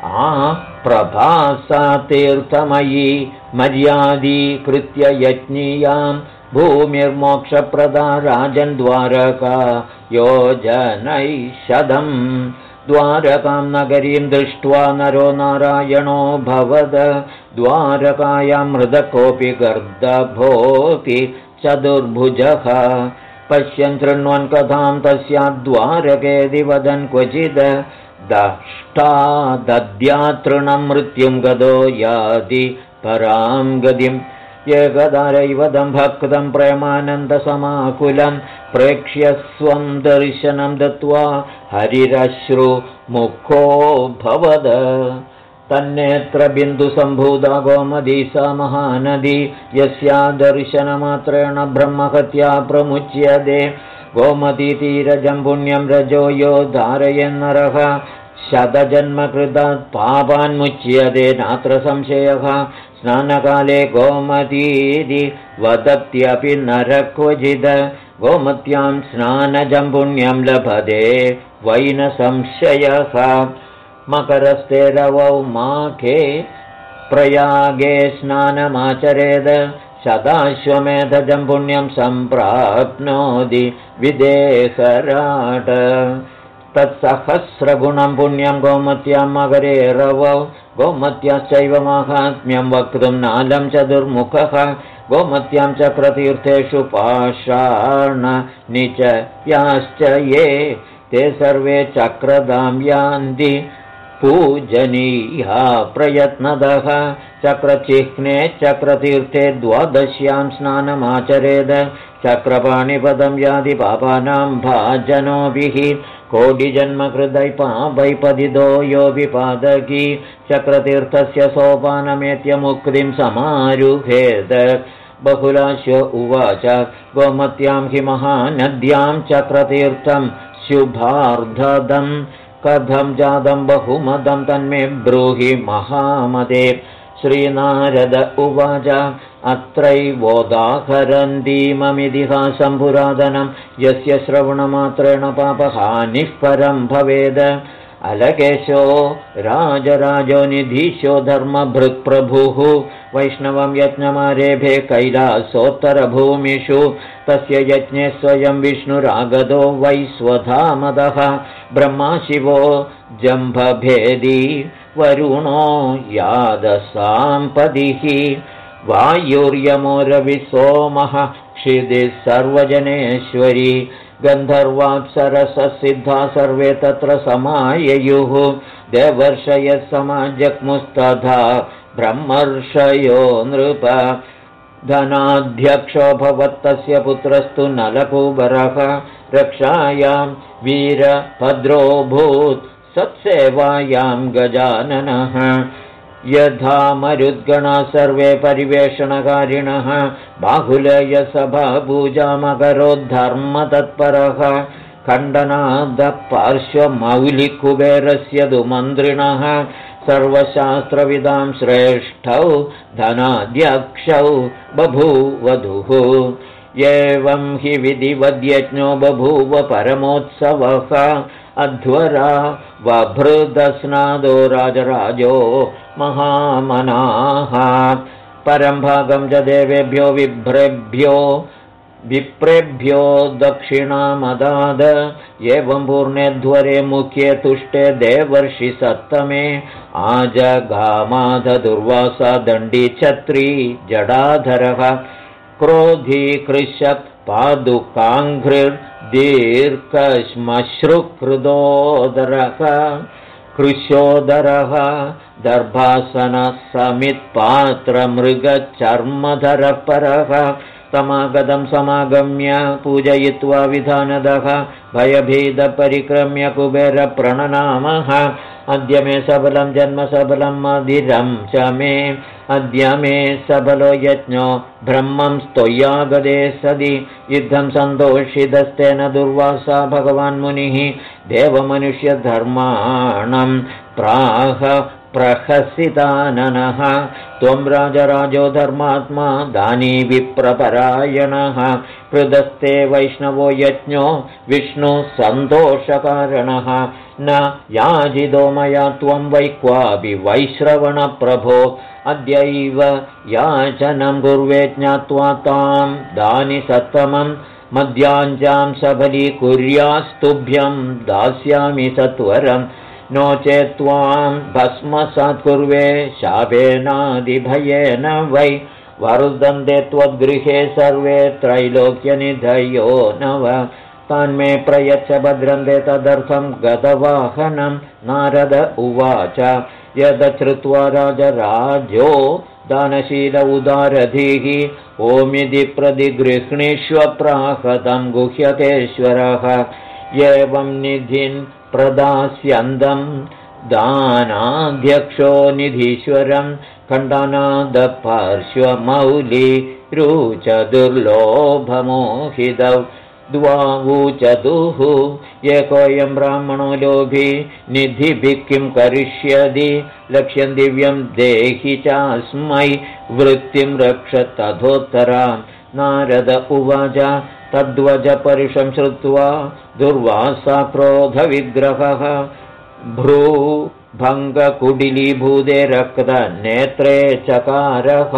आ प्रभासा तीर्थमयी मर्यादीकृत्य यज्ञीयां भूमिर्मोक्षप्रदा राजन्द्वारका योजनैषदम् द्वारकां नगरीं दृष्ट्वा नरो नारायणो भवद। द्वारकायां मृदकोऽपि गर्दभोऽपि चतुर्भुजः। पश्यन् शृण्वन् कथां तस्याद्वारकेदि वदन् क्वचिद्। दष्टा दद्यातृणं मृत्युं गदो यादि परां गतिम् एकदारैवदं भक्तं प्रेमानन्दसमाकुलं प्रेक्ष्य स्वं दर्शनं दत्त्वा हरिरश्रु मुखो भवद तन्नेत्र बिन्दुसम्भूता गोमदी सा महानदी यस्या दर्शनमात्रेण ब्रह्महत्या प्रमुच्यते। पुण्यं रजो यो धारयन्नरः शतजन्मकृतात् पापान्मुच्यते नात्र संशयः। स्नानकाले गोमतीति वदत्यपि नरक्वचिद गोमत्यां स्नानजं पुण्यं लभते वैनसंशयः मकरस्ते रवौ माखे प्रयागे स्नानमाचरेद शताश्वमेधजं पुण्यं सम्प्राप्नोति विदेहराट। तत्सहस्रगुणं पुण्यं गोमत्यां मकरे रवौ गोमत्याश्चैव माहात्म्यं वक्तुं नालं चतुर्मुखः गोमत्यां चक्रतीर्थेषु पाषाण निच याश्च ये ते सर्वे चक्रदां यान्ति पूजनीया प्रयत्नदः। चक्रचिह्ने चक्रतीर्थे द्वादश्यां स्नानमाचरेद। चक्रपाणिपदं यादि पापानां भाजनोभिः। कोटिजन्मकृदै पापैपदितो योऽपि पादकी चक्रतीर्थस्य सोपानमेत्यमुक्तिं समारुहेद। बहुलाश्व उवाच गोमत्यां हि महानद्यां चक्रतीर्थं शुभार्धदम् कथं जातं बहुमदं तन्मे ब्रूहि महामदे श्रीनारद उवाच अत्रैवोदाहरन्तीममितिहासं पुरातनं यस्य श्रवणमात्रेण पापहानिः परं भवेद अलकेशो राजराजो निधीशो धर्मभृक्प्रभुः वैष्णवं यज्ञमारेभे कैलासोत्तरभूमिषु तस्य यज्ञे स्वयं विष्णुरागतो वै स्वधामदः ब्रह्मा शिवो जम्भभेदी वरुणो यादसाम्पदिः वायुर्यमोरविसोमः क्षिदिः सर्वजनेश्वरी गन्धर्वाप्सरससिद्धा सर्वे तत्र समाययुः। देवर्षयः समाजग्मुस्तथा ब्रह्मर्षयो नृप। धनाध्यक्षो भवत्तस्य पुत्रस्तु नलकुबरः। रक्षायां वीरभद्रोऽभूत् सत्सेवायां गजाननः यथा मरुद्गणा सर्वे परिवेषणकारिणः बाहुलयसभापूजामकरोद्धर्मतत्परः खण्डनादपार्श्वमौलिकुबेरस्य तु मन्त्रिणः सर्वशास्त्रविदां श्रेष्ठौ धनाध्यक्षौ बभूवधुः। एवं हि विधिवद्यज्ञो बभूव परमोत्सवः अध्वरा वभृदस्नादो राजराजो महामनाः। परं भागं च देवेभ्यो विभ्रेभ्यो विप्रेभ्यो दक्षिणामदाद। एवं पूर्णेध्वरे मुख्ये तुष्टे देवर्षि सप्तमे। आजगामाधदुर्वासा दण्डी छत्री जडाधरः। क्रोधीकृशक् पादुकाङ्घ्रिर्दीर्घश्मश्रुकृदोदरः कृशोदरः दर्भासनः समागतं समागम्य पूजयित्वा विधानदः भयभेदपरिक्रम्य कुबेरप्रणनामः। अद्य मे सबलं जन्म सबलं मधिरं च मे। अद्य मे सबलो यज्ञो ब्रह्मं स्तोयागदे सदि। युद्धं सन्तोषितस्तेन दुर्वासा भगवान्मुनिः देवमनुष्यधर्माणं प्राह प्रहसिताननः। त्वं राजराजो धर्मात्मा दानी विप्रपरायणः। हृदस्ते वैष्णवो यज्ञो विष्णुसन्तोषकारणः न याजिदो मया त्वं वै क्वापि वैश्रवणप्रभो अद्यैव याचनं गुर्वे ज्ञात्वा तां दानि सत्तमं मद्याञ्जां सबलीकुर्यास्तुभ्यं दास्यामि सत्वरम् नो चेत् त्वां भस्मसत्कुर्वे शापेनादिभयेन वै वरुदन्ते त्वद्गृहे सर्वे त्रैलोक्यनिधयो नव। तान्मे प्रयच्छ भद्रन्ते तदर्थं गतवाहनं। नारद उवाच यदश्रुत्वा राजराजो दानशील उदारधीः ओमिति प्रतिगृह्णीष्वप्राहतं गुह्यतेश्वरः एवं निधिन् प्रदास्यन्दं दानाध्यक्षो निधीश्वरं खण्डनादपार्श्वमौली रुचदुर्लोभमोहितौ द्वावूचतुः एकोऽयं ब्राह्मणो लोभी निधिभिः किं करिष्यति? लक्ष्यं दिव्यं देहि चास्मै वृत्तिं रक्ष तथोत्तरां। नारद उवाच तद्वजपरिशं श्रुत्वा दुर्वासा क्रोधविग्रहः भ्रू भङ्गकुडिलीभूते रक्तनेत्रे चकारः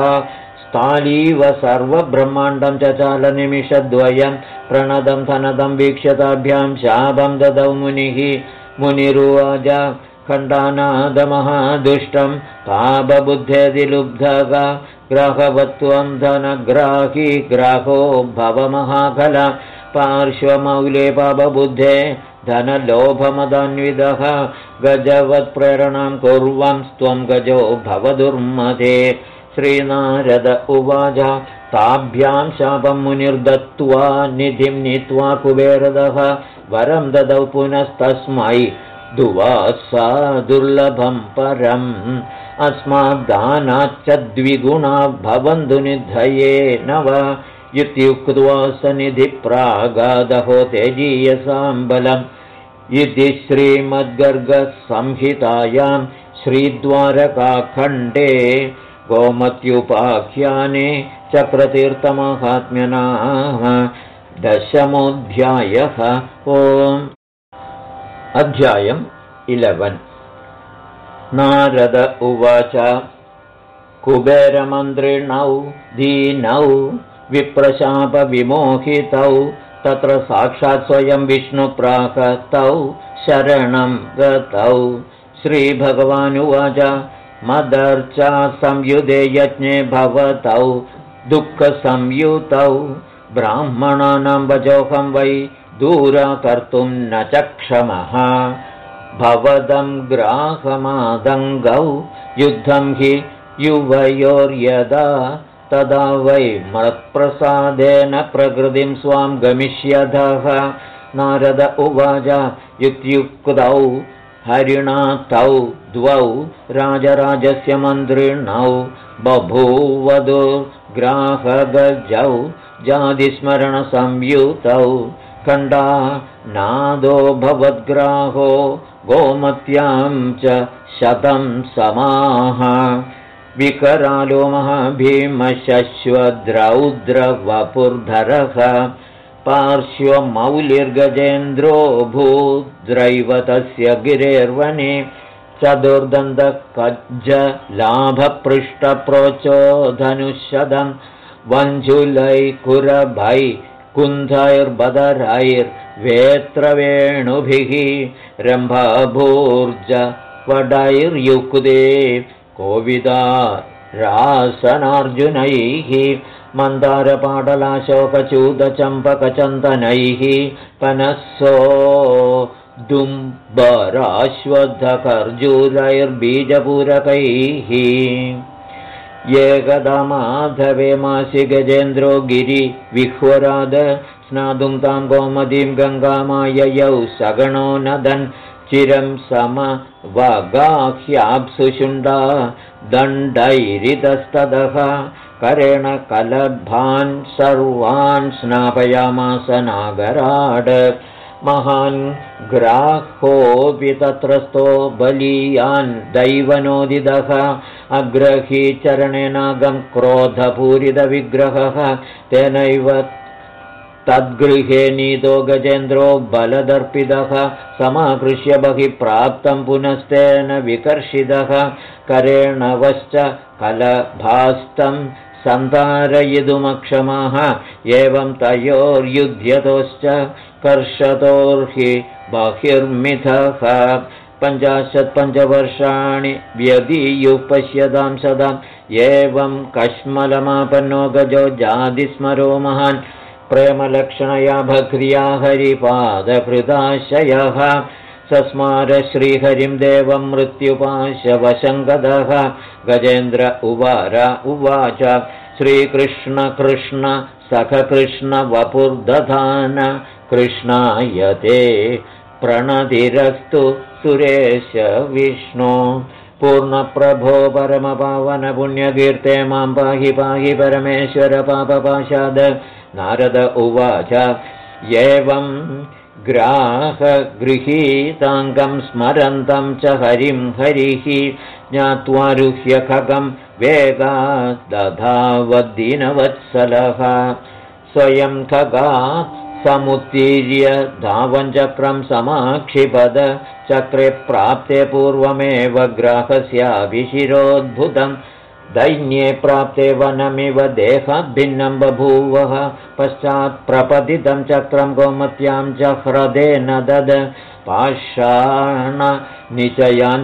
स्थालीव सर्वब्रह्माण्डं च चालनिमिषद्वयं प्रणदं धनदं वीक्ष्यताभ्यां शापं ददौ मुनिः मुनिरुवाच खण्डानादमहादुष्टं पापबुद्धेदिलुब्धः ग्राहवत्वं धनग्राही ग्राहो भवमहाकल पार्श्वमौले पापबुद्धे धनलोभमदान्विदः गजवत्प्रेरणां कुर्वंस्त्वं गजो भवदुर्मदे। श्रीनारद उवाच ताभ्यां शापं मुनिर्दत्त्वा निधिं नीत्वा कुबेरदः वरं ददौ पुनस्तस्मै दुवासा दुर्लभं परम् अस्माद्दानाच्च द्विगुणा भवन्तु निधये न वा इत्युक्त्वा स निधिप्रागादहो तेजीयसाम्बलम्। इति श्रीमद्गर्गसंहितायां श्रीद्वारकाखण्डे गोमत्युपाख्याने चक्रतीर्थमाहात्म्यनाः दशमोऽध्यायः। ओम् अध्यायम् इलवन्। नारद उवाच कुबेरमन्त्रिणौ दीनौ विप्रशापविमोहितौ तत्र साक्षात् स्वयं विष्णुप्राकतौ शरणं गतौ। श्रीभगवानुवाच मदर्चा संयुधे यज्ञे भवतौ दुःखसंयुतौ ब्राह्मणानां वजोहं वै दूराकर्तुं न च क्षमः। भवदं ग्राहमादङ्गौ युद्धं हि युवयोर्यदा तदा वै मत्प्रसादेन प्रकृतिं स्वां गमिष्यधः। नारद उवाच इत्युक्तौ हरिणा तौ द्वौ राजराजस्य मन्त्रिणौ बभूवधु ग्राहगजौ जातिस्मरणसंयुतौ खण्डा नादो भवद्ग्राहो गोमत्यां च शतं समाः विकरालो महाभीमशश्वद्रौद्रवपुर्धरः पार्श्वमौलिर्गजेन्द्रो भूद्रैव तस्य गिरेर्वने चतुर्दन्तकज्जलाभपृष्ठप्रोचोधनुषदं वञ्झुलैकुरभै कुन्धैर्बदरैर्वेत्रवेणुभिः रम्भभूर्ज वडैर्युक्ते कोविदा रासनार्जुनैः मन्दारपाटलाशोकचूदचम्पकचन्दनैः पनःसो दुम्बराश्वद्धकर्जूरैर्बीजपूरकैः एकदा माधवे मासि गजेन्द्रो गिरिविह्वराद स्नातुं तां गोमतीं गङ्गामाययौ सगणो नदन् चिरं समवगाह्याप्सुषुण्डा दण्डैरितस्तदः करेण कलभान् सर्वान् स्नापयामास नागराड महान् ग्राहोऽपि तत्रस्थो बलीयान् दैवनोदितः अग्रही चरणेनागं क्रोधपूरितविग्रहः तेनैव तद्गृहे नीतो गजेन्द्रो बलदर्पितः समाकृष्य बहिः प्राप्तं पुनस्तेन विकर्षितः करेणवश्च कलभास्तं सन्धारयितुमक्षमाः एवं तयोर्युध्यतोश्च कर्षतोर्हि बहिर्मिथः पञ्चाशत्पञ्चवर्षाणि व्यदीयुः पश्यतां सदाम् एवं कश्मलमापन्नो गजो जातिस्मरो महान् प्रेमलक्षणया भक्रिया हरिपादकृताशयः सस्मार श्रीहरिं देवं मृत्युपाशवशङ्गदः गजेन्द्र उवार उवाच श्रीकृष्णकृष्ण सखकृष्णवपुर्दधान कृष्णायते प्रणतिरस्तु सुरेश विष्णु। पूर्णप्रभो परमपावनपुण्यकीर्ते मां पाहि पाहि परमेश्वर पापपाशाद। नारद उवाच एवं ग्राहगृहीताङ्गं स्मरन्तं च हरिं हरिः ज्ञात्वारुह्य खगं वेगात् दधावद्दिनवत्सलः स्वयं खगा समुत्तीर्य धावञ्चक्रं समाक्षिपद चक्रे प्राप्ते पूर्वमेव ग्राहस्याभिशिरोद्भुतं दैन्ये प्राप्ते वनमिव देहभिन्नं बभूवः पश्चात् प्रपतितं चक्रं गोमत्यां च ह्रदे न दद पाषाणनिचयान्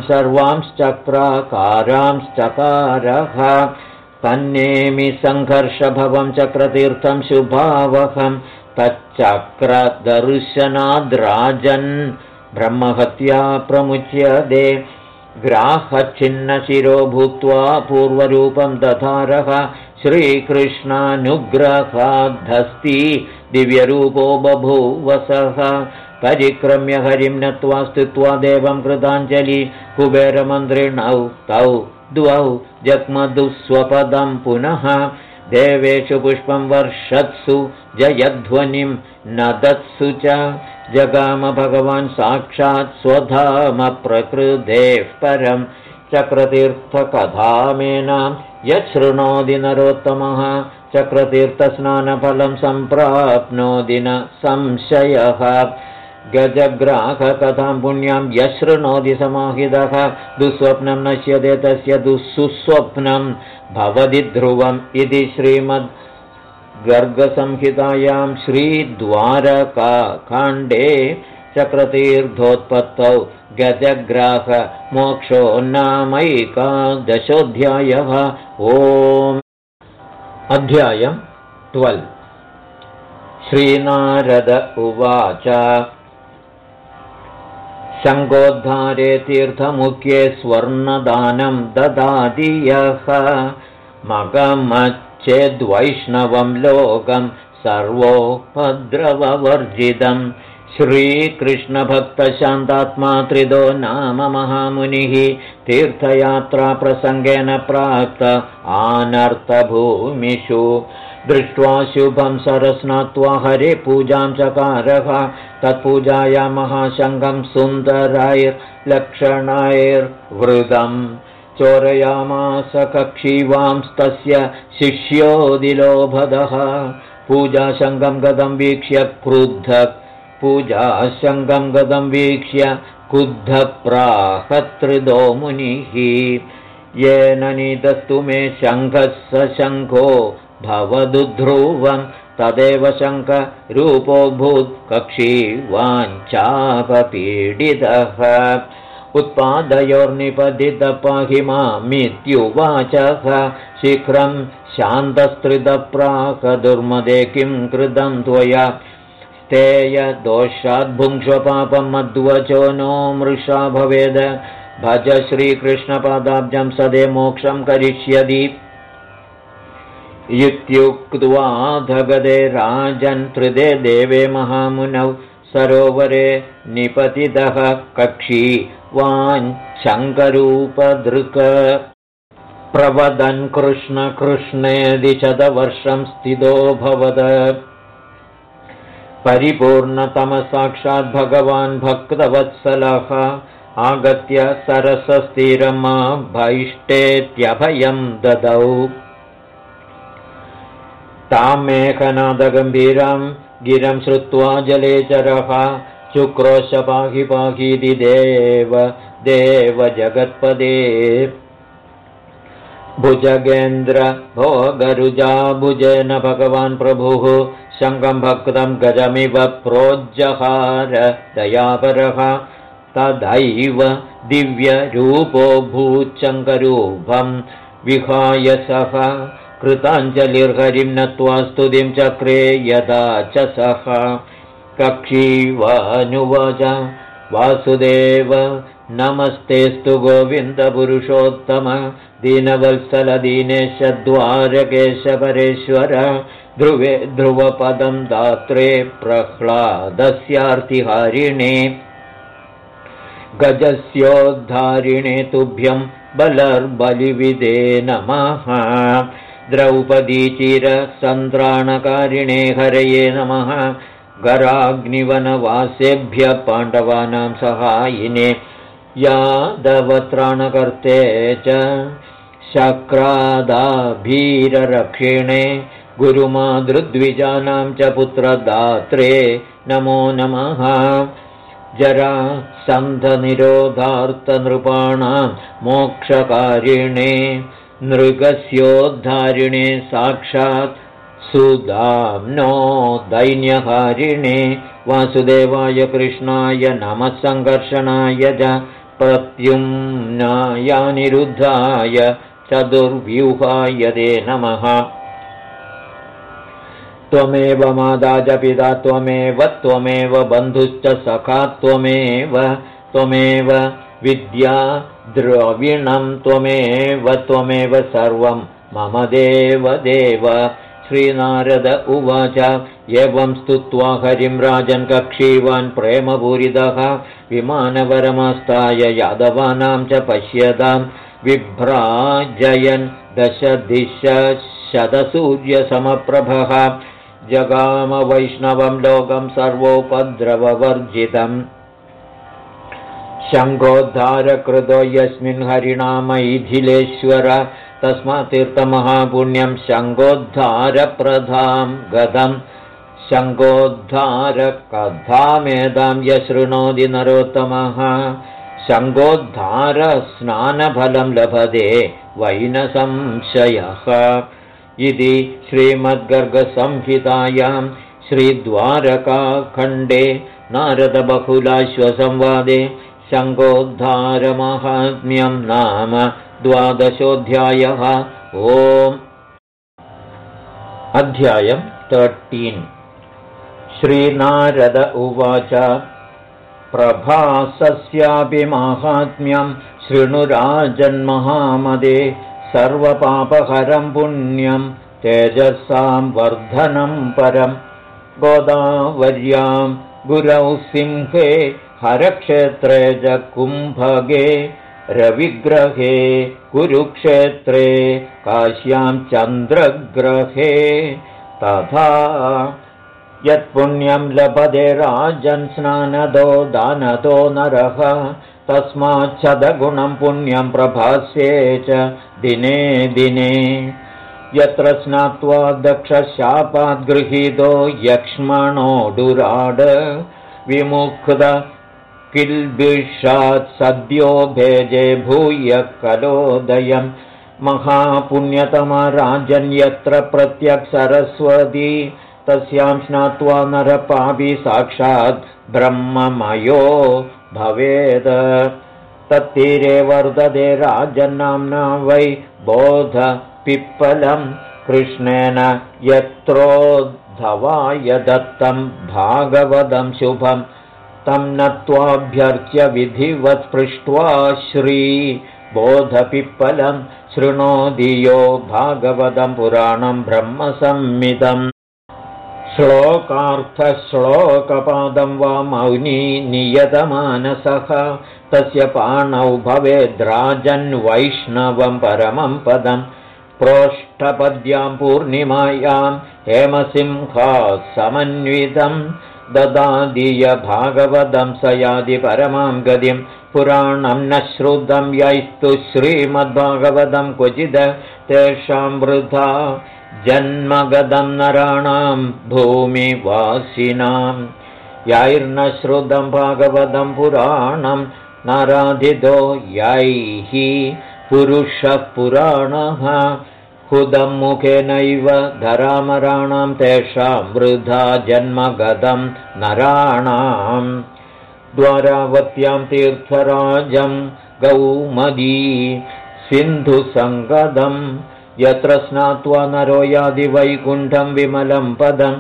सर्वांश्चक्राकारांश्चकारः तन्नेमि सङ्घर्षभवं चक्रतीर्थं शुभावहं तच्चक्रदर्शनाद्राजन् ब्रह्महत्या प्रमुच्यते ग्राहच्छिन्नशिरो भूत्वा पूर्वरूपं दधारः श्रीकृष्णानुग्रहाद्धस्ति। दिव्यरूपो बभूवसः। परिक्रम्य हरिं नत्वा स्थित्वा देवं कृताञ्जलि। कुबेरमन्त्रिणौ तौ द्वौ जग्मधुस्वपदं पुनः देवेषु पुष्पं वर्षत्सु जयध्वनिं नदत्सु च। जगाम भगवान् साक्षात् स्वधामप्रकृतेः परं चक्रतीर्थकथामेनां। यच्छृणोदि नरोत्तमः चक्रतीर्थस्नानफलं सम्प्राप्नोदि न संशयः गजग्राहकथां पुण्यां यशृणोति समाहितः दुःस्वप्नं नश्यते तस्य दुःसुस्वप्नं। भवति ध्रुवम् इति श्रीमद्गर्गसंहितायां श्रीद्वारकाण्डे चक्रतीर्थोत्पत्तौ गजग्राहमोक्षो नामैकादशोऽध्यायः। ओम्। अध्यायम् ट्वेल् श्रीनारद उवाच शङ्कोद्धारे तीर्थमुख्ये स्वर्णदानं ददाति यः। मगमच्चेद्वैष्णवं लोकं सर्वोपद्रववर्जितं। श्रीकृष्णभक्तशान्तात्मा त्रिदो नाम महामुनिः। तीर्थयात्राप्रसङ्गेन प्राप्त आनर्तभूमिषु दृष्ट्वा शुभं सरस्नात्वा हरे पूजां चकारः। तत्पूजाया महाशङ्खं सुन्दरैर्लक्षणैर्वृदम् चोरयामास कक्षीवांस्तस्य शिष्योदिलोभदः पूजाशङ्गं गदं वीक्ष्य क्रुद्ध पूजाशङ्गं गदं वीक्ष्य क्रुद्धप्राहत्रिदो मुनिः येन निदस्तु मे शङ्खः स शङ्खो भवदुध्रुवं तदेव शङ्करूपोऽभूत् कक्षी वाञ्छापपीडितः। उत्पादयोर्निपतितपाहि मामित्युवाचः शीघ्रं शान्तस्त्रितप्राकदुर्मदे किं कृतं त्वया? स्तेय दोषाद्भुङ्क्ष्वपापं मध्वचो नो मृषा भवेद। भज श्रीकृष्णपादाब्जं सदे मोक्षं करिष्यति इत्युक्त्वाधगदे राजन्त्रिदे देवे महामुनौ सरोवरे निपतितः कक्षी वाञ्छङ्करूपदृक् प्रवदन् कृष्णकृष्णेदि शतवर्षं स्थितोऽभवद परिपूर्णतमसाक्षाद्भगवान् भक्तवत्सलः आगत्य सरसस्थिरमा भैष्टेत्यभयं ददौ तां मेघनादगम्भीरं गिरं श्रुत्वा जलेचरः पाहि पाहीति देव देव जगत्पदे। भुजगेन्द्र भोगरुजा भुजेन भगवान् प्रभुः। शङ्खं भक्तं गजमिव प्रोज्जहार दयापरः तदैव दिव्यरूपो भूचङ्करूपं विहाय सः कृताञ्जलिर्हरिं नत्वा स्तुतिं चक्रे यदा च सः। कक्षीवानुवच वासुदेव नमस्तेस्तु गोविन्दपुरुषोत्तम दीनवत्सलदीनेशद्वारकेशपरेश्वर ध्रुवे ध्रुवपदं दात्रे प्रह्लादस्यार्तिहारिणे। गजस्योद्धारिणे तुभ्यं बलर्बलिविदे नमः द्रौपदीचिरसन्त्राणकारिणे हरये नमः। गराग्निवनवासेभ्य पाण्डवानां सहायिने यादवत्राणकर्ते च शक्रादाभीररक्षिणे गुरुमातृद्विजानां च पुत्रदात्रे नमो नमः। जरा सन्धनिरोधार्थनृपाणां मोक्षकारिणे नृगस्योद्धारिणे साक्षात् सुदाम्नो दैन्यहारिणे वासुदेवाय कृष्णाय नमः सङ्घर्षणाय च प्रत्युम्नायानिरुद्धाय चतुर्व्यूहाय ते नमः। त्वमेव च पिता त्वमेव त्वमेव बन्धुश्च सखा त्वमेव त्वमेव विद्या द्रविणं त्वमेव त्वमेव सर्वं। मम देव देव। श्रीनारद उवाच एवं स्तुत्वा हरिं राजन् कक्षीवान् प्रेमपूरितः। विमानवरमस्ताय यादवानां च पश्यतां। विभ्राजयन् दशदिशशतसूर्यसमप्रभः जगामवैष्णवं लोकं सर्वोपद्रववर्जितम् शङ्घोद्धारकृतो यस्मिन् हरिणामैथिलेश्वर तस्मात् तीर्थमहापुण्यं शङ्घोद्धारप्रधां गतम् शङ्घोद्धारकथामेधां यशृणोति नरोत्तमः। शङ्घोद्धारस्नानफलं लभते वैनसंशयः। इति श्रीमद्गर्गसंहितायां श्रीद्वारकाखण्डे नारदबहुलाश्वसंवादे शङ्कोद्धारमाहात्म्यं नाम द्वादशोऽध्यायः। ओम्। अध्यायं तर्टीन् श्रीनारद उवाच प्रभासस्यापि माहात्म्यं शृणुराजन्महामदे सर्वपापहरं पुण्यं तेजसां वर्धनं परं गोदावर्यां गुरौ सिंहे हरक्षेत्रे च कुम्भगे रविग्रहे कुरुक्षेत्रे काश्यां चन्द्रग्रहे। तथा यत्पुण्यं लभते राजन् स्नानदो दानदो नरः तस्माच्छदगुणं पुण्यं प्रभास्ये च दिने दिने। यत्र स्नात्वा दक्षशापाद्गृहीतो यक्ष्मणोडुराड विमुक्त किल्बिषात् सद्यो भेजे भूय कलोदयं महापुण्यतमराजन्यत्र प्रत्यक्सरस्वती तस्यां स्नात्वा नरपापि साक्षात् ब्रह्ममयो भवेद। तत्तीरे वर्धते राजन्नाम्ना वै बोधपिप्पलं कृष्णेन यत्रोद्धवाय दत्तं भागवतं शुभं तं नत्वाभ्यर्च्य विधिवत् पृष्ट्वा श्रीबोधपिप्पलं शृणोधियो भागवतं पुराणं ब्रह्मसंमितम्। श्लोकार्थश्लोकपादं वा मौनी नियतमानसः। तस्य पाणौ भवेद्राजन्वैष्णवं परमं पदं प्रोष्ठपद्यां पूर्णिमायां ददादियभागवतं स यादि परमां गतिं पुराणं न श्रुतं यैस्तु श्रीमद्भागवतं क्वचिद तेषां वृथा जन्मगदं नराणां भूमिवासिनां। यैर्न श्रुतं भागवतं पुराणं नाराधितो यैः पुरुषः पुराणः हुदं मुखेनैव धरामराणां तेषां वृथा जन्मगदं नराणां द्वारावत्यां तीर्थराजं गौमदी सिन्धुसङ्गदम् यत्र स्नात्वा नरो यादिवैकुण्ठं विमलं पदं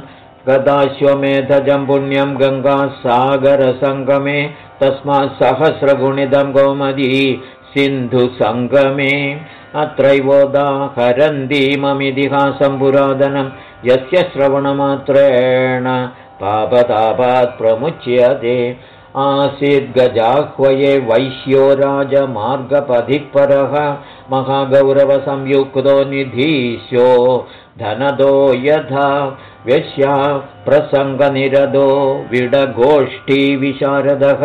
गदाश्वमेधजं पुण्यं गङ्गासागरसङ्गमे तस्मात् सहस्रगुणितं गोमदी सिन्धुसङ्गमे अत्रैवोदाहरन्तीममितिहासं पुरातनं यस्य श्रवणमात्रेण पापतापात् प्रमुच्यते। आसीद्गजाह्वये वैश्यो राजमार्गपधिपरः महागौरवसंयुक्तो निधीशो धनदो यथा व्यस्या प्रसङ्गनिरदो विडगोष्ठीविशारदः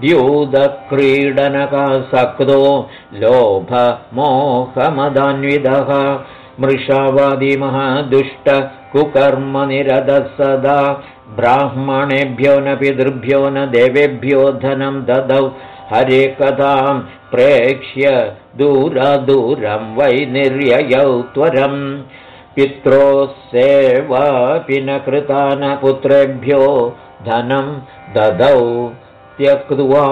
द्यूतक्रीडनकासक्तो लोभमोहमदान्विदः मृषावादिमहादुष्टकुकर्मनिरदः सदा। ब्राह्मणेभ्यो न पितृभ्यो न देवेभ्यो धनं ददौ। हरे कथां प्रेक्ष्य दूरदूरं वै निर्ययौ त्वरम्। पित्रोः सेवापि न कृता न पुत्रेभ्यो धनं ददौ त्यक्त्वा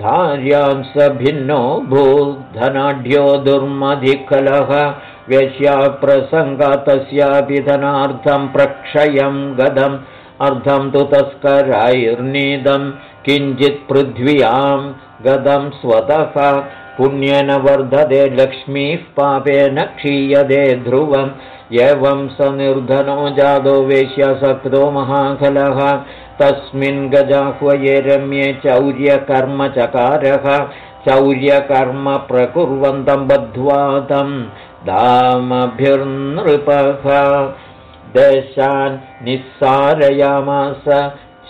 भार्यां स भिन्नो भूधनाढ्यो दुर्मधिकलः व्यस्याप्रसङ्गातस्यापि धनार्थं प्रक्षयं गदम्। अर्धं तु तस्करैर्निदं किञ्चित् पृथ्व्यां गदं स्वतः। पुण्येन वर्धते लक्ष्मीः पापेन क्षीयते ध्रुवम्। एवं स निर्धनो जादो वेश्यसक्तो महाखलः तस्मिन् गजाह्वये रम्ये चौर्यकर्मचकारः चौर्यकर्म प्रकुर्वन्तं बद्ध्वा तं दामभिर्नृपः। देशान् निस्सारयामास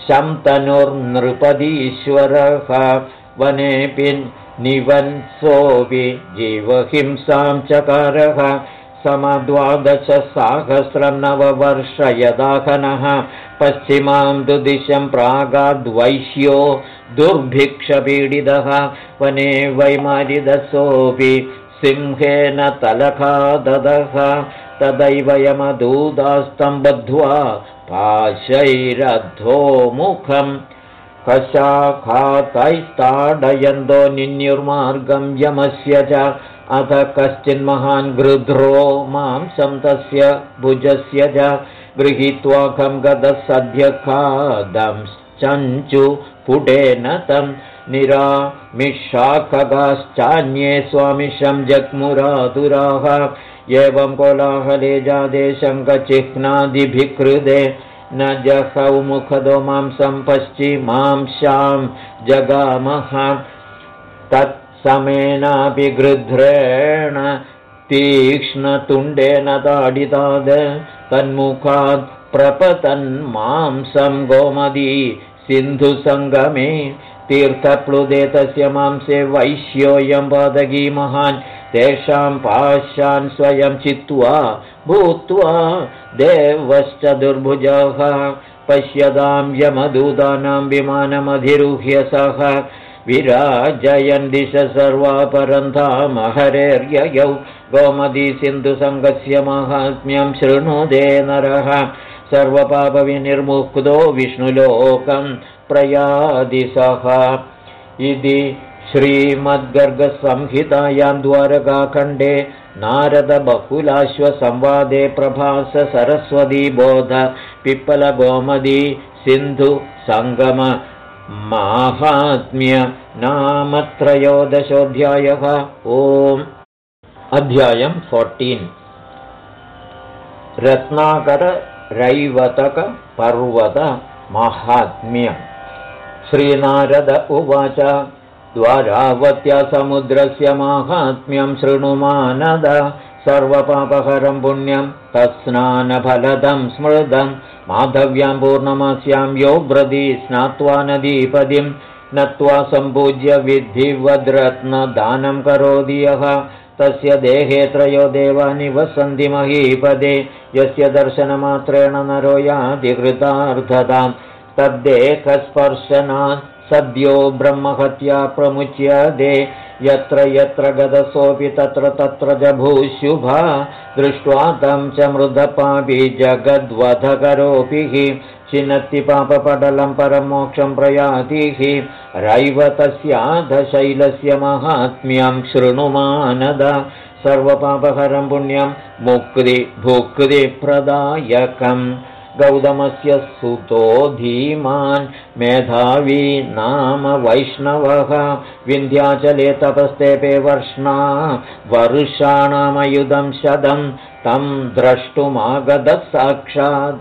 शन्तनुर्नृपदीश्वरः वनेऽपि निवन्सोऽपि जीवहिंसां चकारः नववर्षयदाहनः पश्चिमां दुदिशं प्रागाद्वैश्यो दुर्भिक्षपीडितः। वने वैमारिदसोऽपि सिंहेन तलखाददः तदैव यमदूदास्तं बद्ध्वा पाशैरद्धो मुखम् कशाखातैस्ताडयन्तो निन्युर्मार्गं यमस्य च अथ कश्चिन्महान् गृध्रो मांसं तस्य भुजस्य च गृहीत्वाखं गतः सद्यखादंश्चञ्चु पुटेन तं निरामिषाखगाश्चान्ये स्वामिशं जग्मुरातुराः एवं कोलाहले जादे शङ्खचिह्नादिभिकृदे न जहौ मुखदो मांसं पश्चिमांशां जगामः तत्समेनापि गृध्रेण तीक्ष्णतुण्डेन ताडिताद तन्मुखात् प्रपतन् मांसं गोमदी सिन्धुसङ्गमे तीर्थप्लुदे तस्य मांसे वैश्योऽयं पादगी महान् तेषां पाशान् स्वयं चित्वा भूत्वा देवश्च दुर्भुजः पश्यतां यमदूतानां विमानमधिरुह्य सः विराजयन् दिश सर्वापरन्धामहरेर्ययौ गोमदी सिन्धुसङ्गस्य माहात्म्यं शृणुदे नरः। सर्वपापविनिर्मुक्तो विष्णुलोकं प्रयादि सः इति श्रीमद्गर्गसंहितायां द्वारकाखण्डे नारदबकुलाश्वसंवादे प्रभास सरस्वतीबोध पिप्पलगोमदी सिन्धुसङ्गम माहात्म्य नाम त्रयोदशोऽध्यायः ओम् अध्यायम् फोर्टीन् रत्नाकररैवतकपर्वतमाहात्म्यम् श्रीनारद उवाच द्वारावत्या समुद्रस्य माहात्म्यं शृणुमानद सर्वपापहरं पुण्यं तत्स्नानफलदं स्मृदं माधव्यां पूर्णमास्यां यो व्रदी स्नात्वा नदीपदिं नत्वा सम्पूज्य विद्धिवद्रत्नदानं करोति यः। तस्य देहे त्रयो देवानि वसन्ति महीपदे यस्य दर्शनमात्रेण नरो याधिकृतार्थतां तद्देहस्पर्शनात् सद्यो ब्रह्महत्या प्रमुच्यते यत्र यत्र गदसोऽपि तत्र तत्र जभूशुभा दृष्ट्वा तं च मृदपापि जगद्वधकरोऽपि चिनत्ति पापपटलं परं मोक्षं प्रयाति हि रैवतस्याधशैलस्य माहात्म्यं शृणुमानद। सर्वपापहरं पुण्यं मुक्तिभुक्तिप्रदायकम् गौतमस्य सुतो धीमान् मेधावी नाम वैष्णवः विन्ध्याचले तपस्तेपे वर्ष्णा वर्षाणामयुधं शतं तं द्रष्टुमागतः साक्षादपान्तरतमो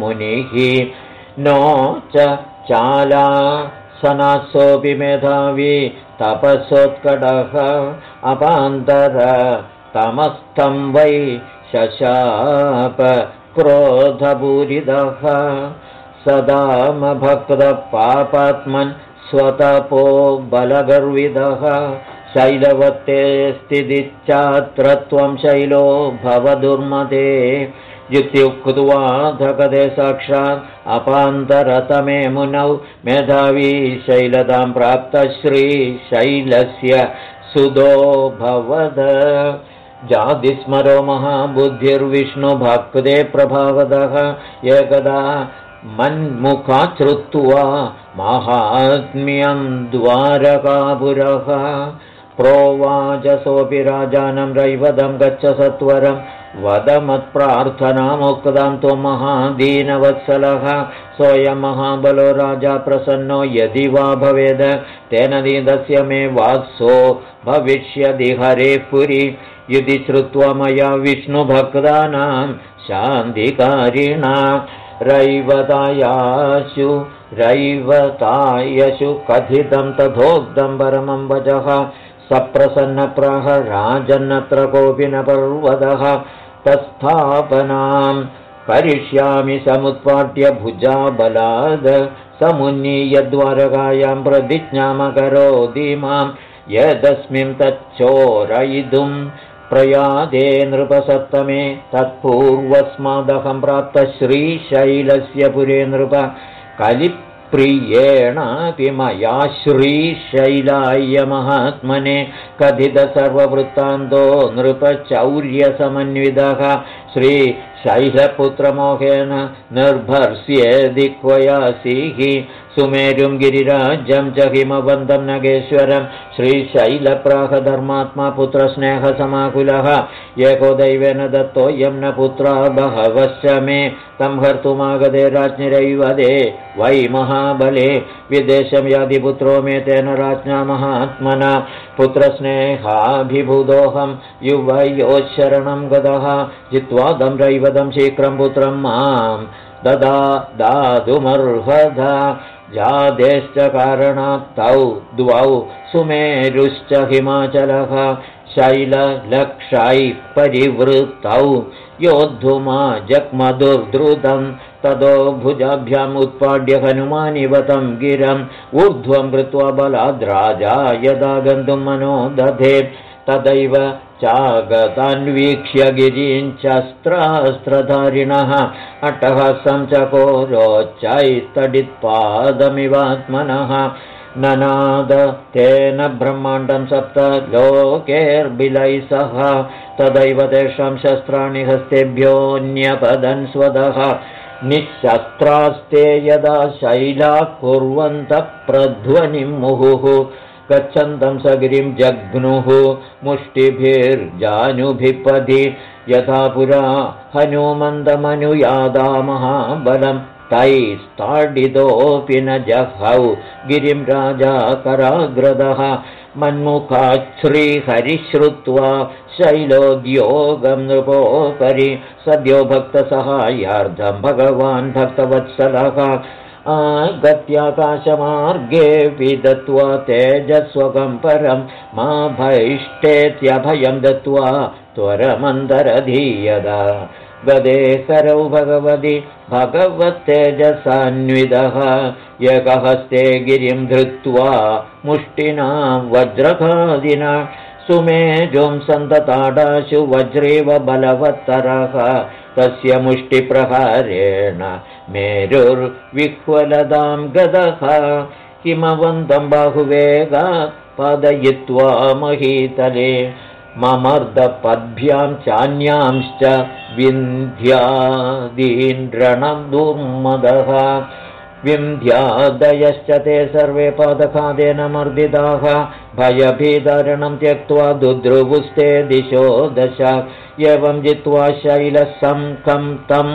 मुनिः नो च चाला सनासोऽपि मेधावी तपसोत्कटः अपान्तरतमस्थं वै शशाप क्रोधपूरितः। सदामभक्तपापात्मन् स्वतपो बलगर्विदः शैलवत्ते स्थितिश्चात्र त्वं शैलो भवदुर्मदे इत्युक्त्वाधकदे साक्षात् अपान्तरतमे मुनौ मेधावी शैलतां प्राप्तश्रीशैलस्य सुदो भवद जातिस्मरो महाबुद्धिर्विष्णुभक्ते प्रभावदः। एकदा मन्मुखाश्रुत्वा माहात्म्यं द्वारकापुरः। प्रोवाचसोऽपि राजानं रैवदं गच्छ सत्वरं। वदमत्प्रार्थनामुक्तां त्वं महादीनवत्सलः। सोऽयं महाबलो राजा प्रसन्नो यदि वा भवेद। तेन दीदस्य मे वात्सो भविष्यदि हरेः पुरि यदि श्रुत्वा मया विष्णुभक्तानां शान्तिकारिणा रैवतायाशु रैवतायशु कथितं तथोक्तं परमं वचः सप्रसन्नप्रह राजन्नत्र कोऽपि न पर्वतः तस्थापनां करिष्यामि समुत्पाट्य भुजा बलाद समुन्नीयद्वारकायां प्रतिज्ञामकरोति मां यदस्मिन् तच्चोरयितुं प्रयादे नृपसप्तमे तत्पूर्वस्मादहं प्राप्तश्रीशैलस्य पुरे नृप। कलिप्रियेणापि मया श्रीशैलाय महात्मने कथितसर्ववृत्तान्तो नृपचौर्यसमन्वितः। श्रीशैलपुत्रमोहेन निर्भर्स्येदिक्वयासीः सुमेरुं गिरिराज्यं च हिमवन्दं नगेश्वरं श्रीशैलप्राहधर्मात्मा पुत्रस्नेहसमाकुलः एको दैवेन दत्तोऽयं न पुत्रा बहवश्च मे। तं हर्तुमागदे राज्ञिरैव दे वै महाबले। विदेशं यादिपुत्रो मे तेन राज्ञा महात्मना। पुत्रस्नेहाभिभूतोऽहं युवयोशरणं गतः। जित्वा दं रैवदं शीघ्रं पुत्रं मां ददा दातुमर्हदा जादेश्च कारणात् तौ द्वौ सुमेरुश्च हिमाचलः शैललक्षैः परिवृत्तौ योद्धुमा जग्मधुर्द्रुतं ततो भुजाभ्याम् उत्पाड्य हनुमानिवतं गिरम् ऊर्ध्वं कृत्वा बलाद्राजा यदा गन्तुं मनो दधे तदैव चागतान्वीक्ष्य गिरीञ्चस्त्रास्त्रधारिणः अट्टहसं चकोरोच्चैस्तडित्पादमिवात्मनः ननाद तेन ब्रह्माण्डं सप्त लोकेर्बिलैः सह। तदैव तेषां शस्त्राणि हस्तेभ्योऽन्यपदन् स्वदः। निःशस्त्रास्ते यदा शैला कुर्वन्तः प्रध्वनिं मुहुः गच्छन्तं सगिरिं जग्नुः मुष्टिभिर्जानुभिपदि। यथा पुरा हनुमन्दमनुयादामहाबलं तैस्ताडितोऽपि न जहौ गिरिं राजा कराग्रदः मन्मुखाच्छ्रीहरिश्रुत्वा शैलोद्योगं नृपोपरि। सद्यो भक्तसहायार्धं भगवान् भक्तवत्सलः आगत्याकाशमार्गे विदत्वा तेजस्वकं परं मा भैष्टेत्यभयं दत्त्वा त्वरमन्तरधीयदा गदे करौ भगवति भगवत्तेजसान्विदः यकहस्ते गिरिं धृत्वा मुष्टिना वज्रखादिना सुमेजुं सन्तताडाशु वज्रेव बलवत्तरः तस्य मुष्टिप्रहारेण मेरुर्विह्वलदां गदः। किमवन्तं बाहुवेगात् पादयित्वा महीतले ममर्दपद्भ्यां चान्यांश्च विन्ध्यादीन्द्रणं दुर्मदः विन्ध्यादयश्च ते सर्वे पादखादेन मर्दिताः भयभीतरणं त्यक्त्वा दुद्रुवुस्ते दिशो दश एवं जित्वा शैलसङ्कं तं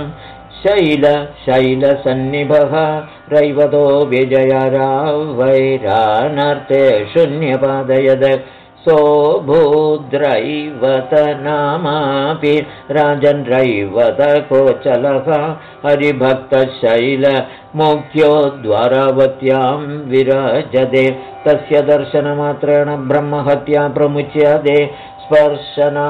शैलशैलसन्निभः रैवतो विजयरा वैरानर्थे शून्यपादयद सोऽभूद्रैवत नामापि राजन्रैवतकोचलः हरिभक्तशैलमुख्यो द्वारावत्यां विराजते। तस्य दर्शनमात्रेण ब्रह्महत्या प्रमुच्यते। स्पर्शना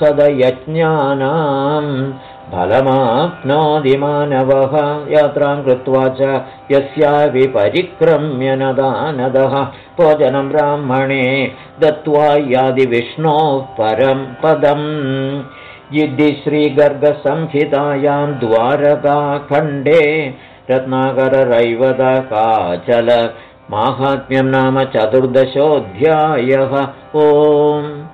सदयज्ञानाम् फलमाप्नोदिमानवः। यात्रां कृत्वा च यस्यापि परिक्रम्य नदानदः भोजनं ब्राह्मणे दत्त्वा यादिविष्णोः परं पदम्। यदि श्रीगर्गसंहितायां द्वारकाखण्डे रत्नाकररैवतकाचल। माहात्म्यं नाम चतुर्दशोऽध्यायः। ओम्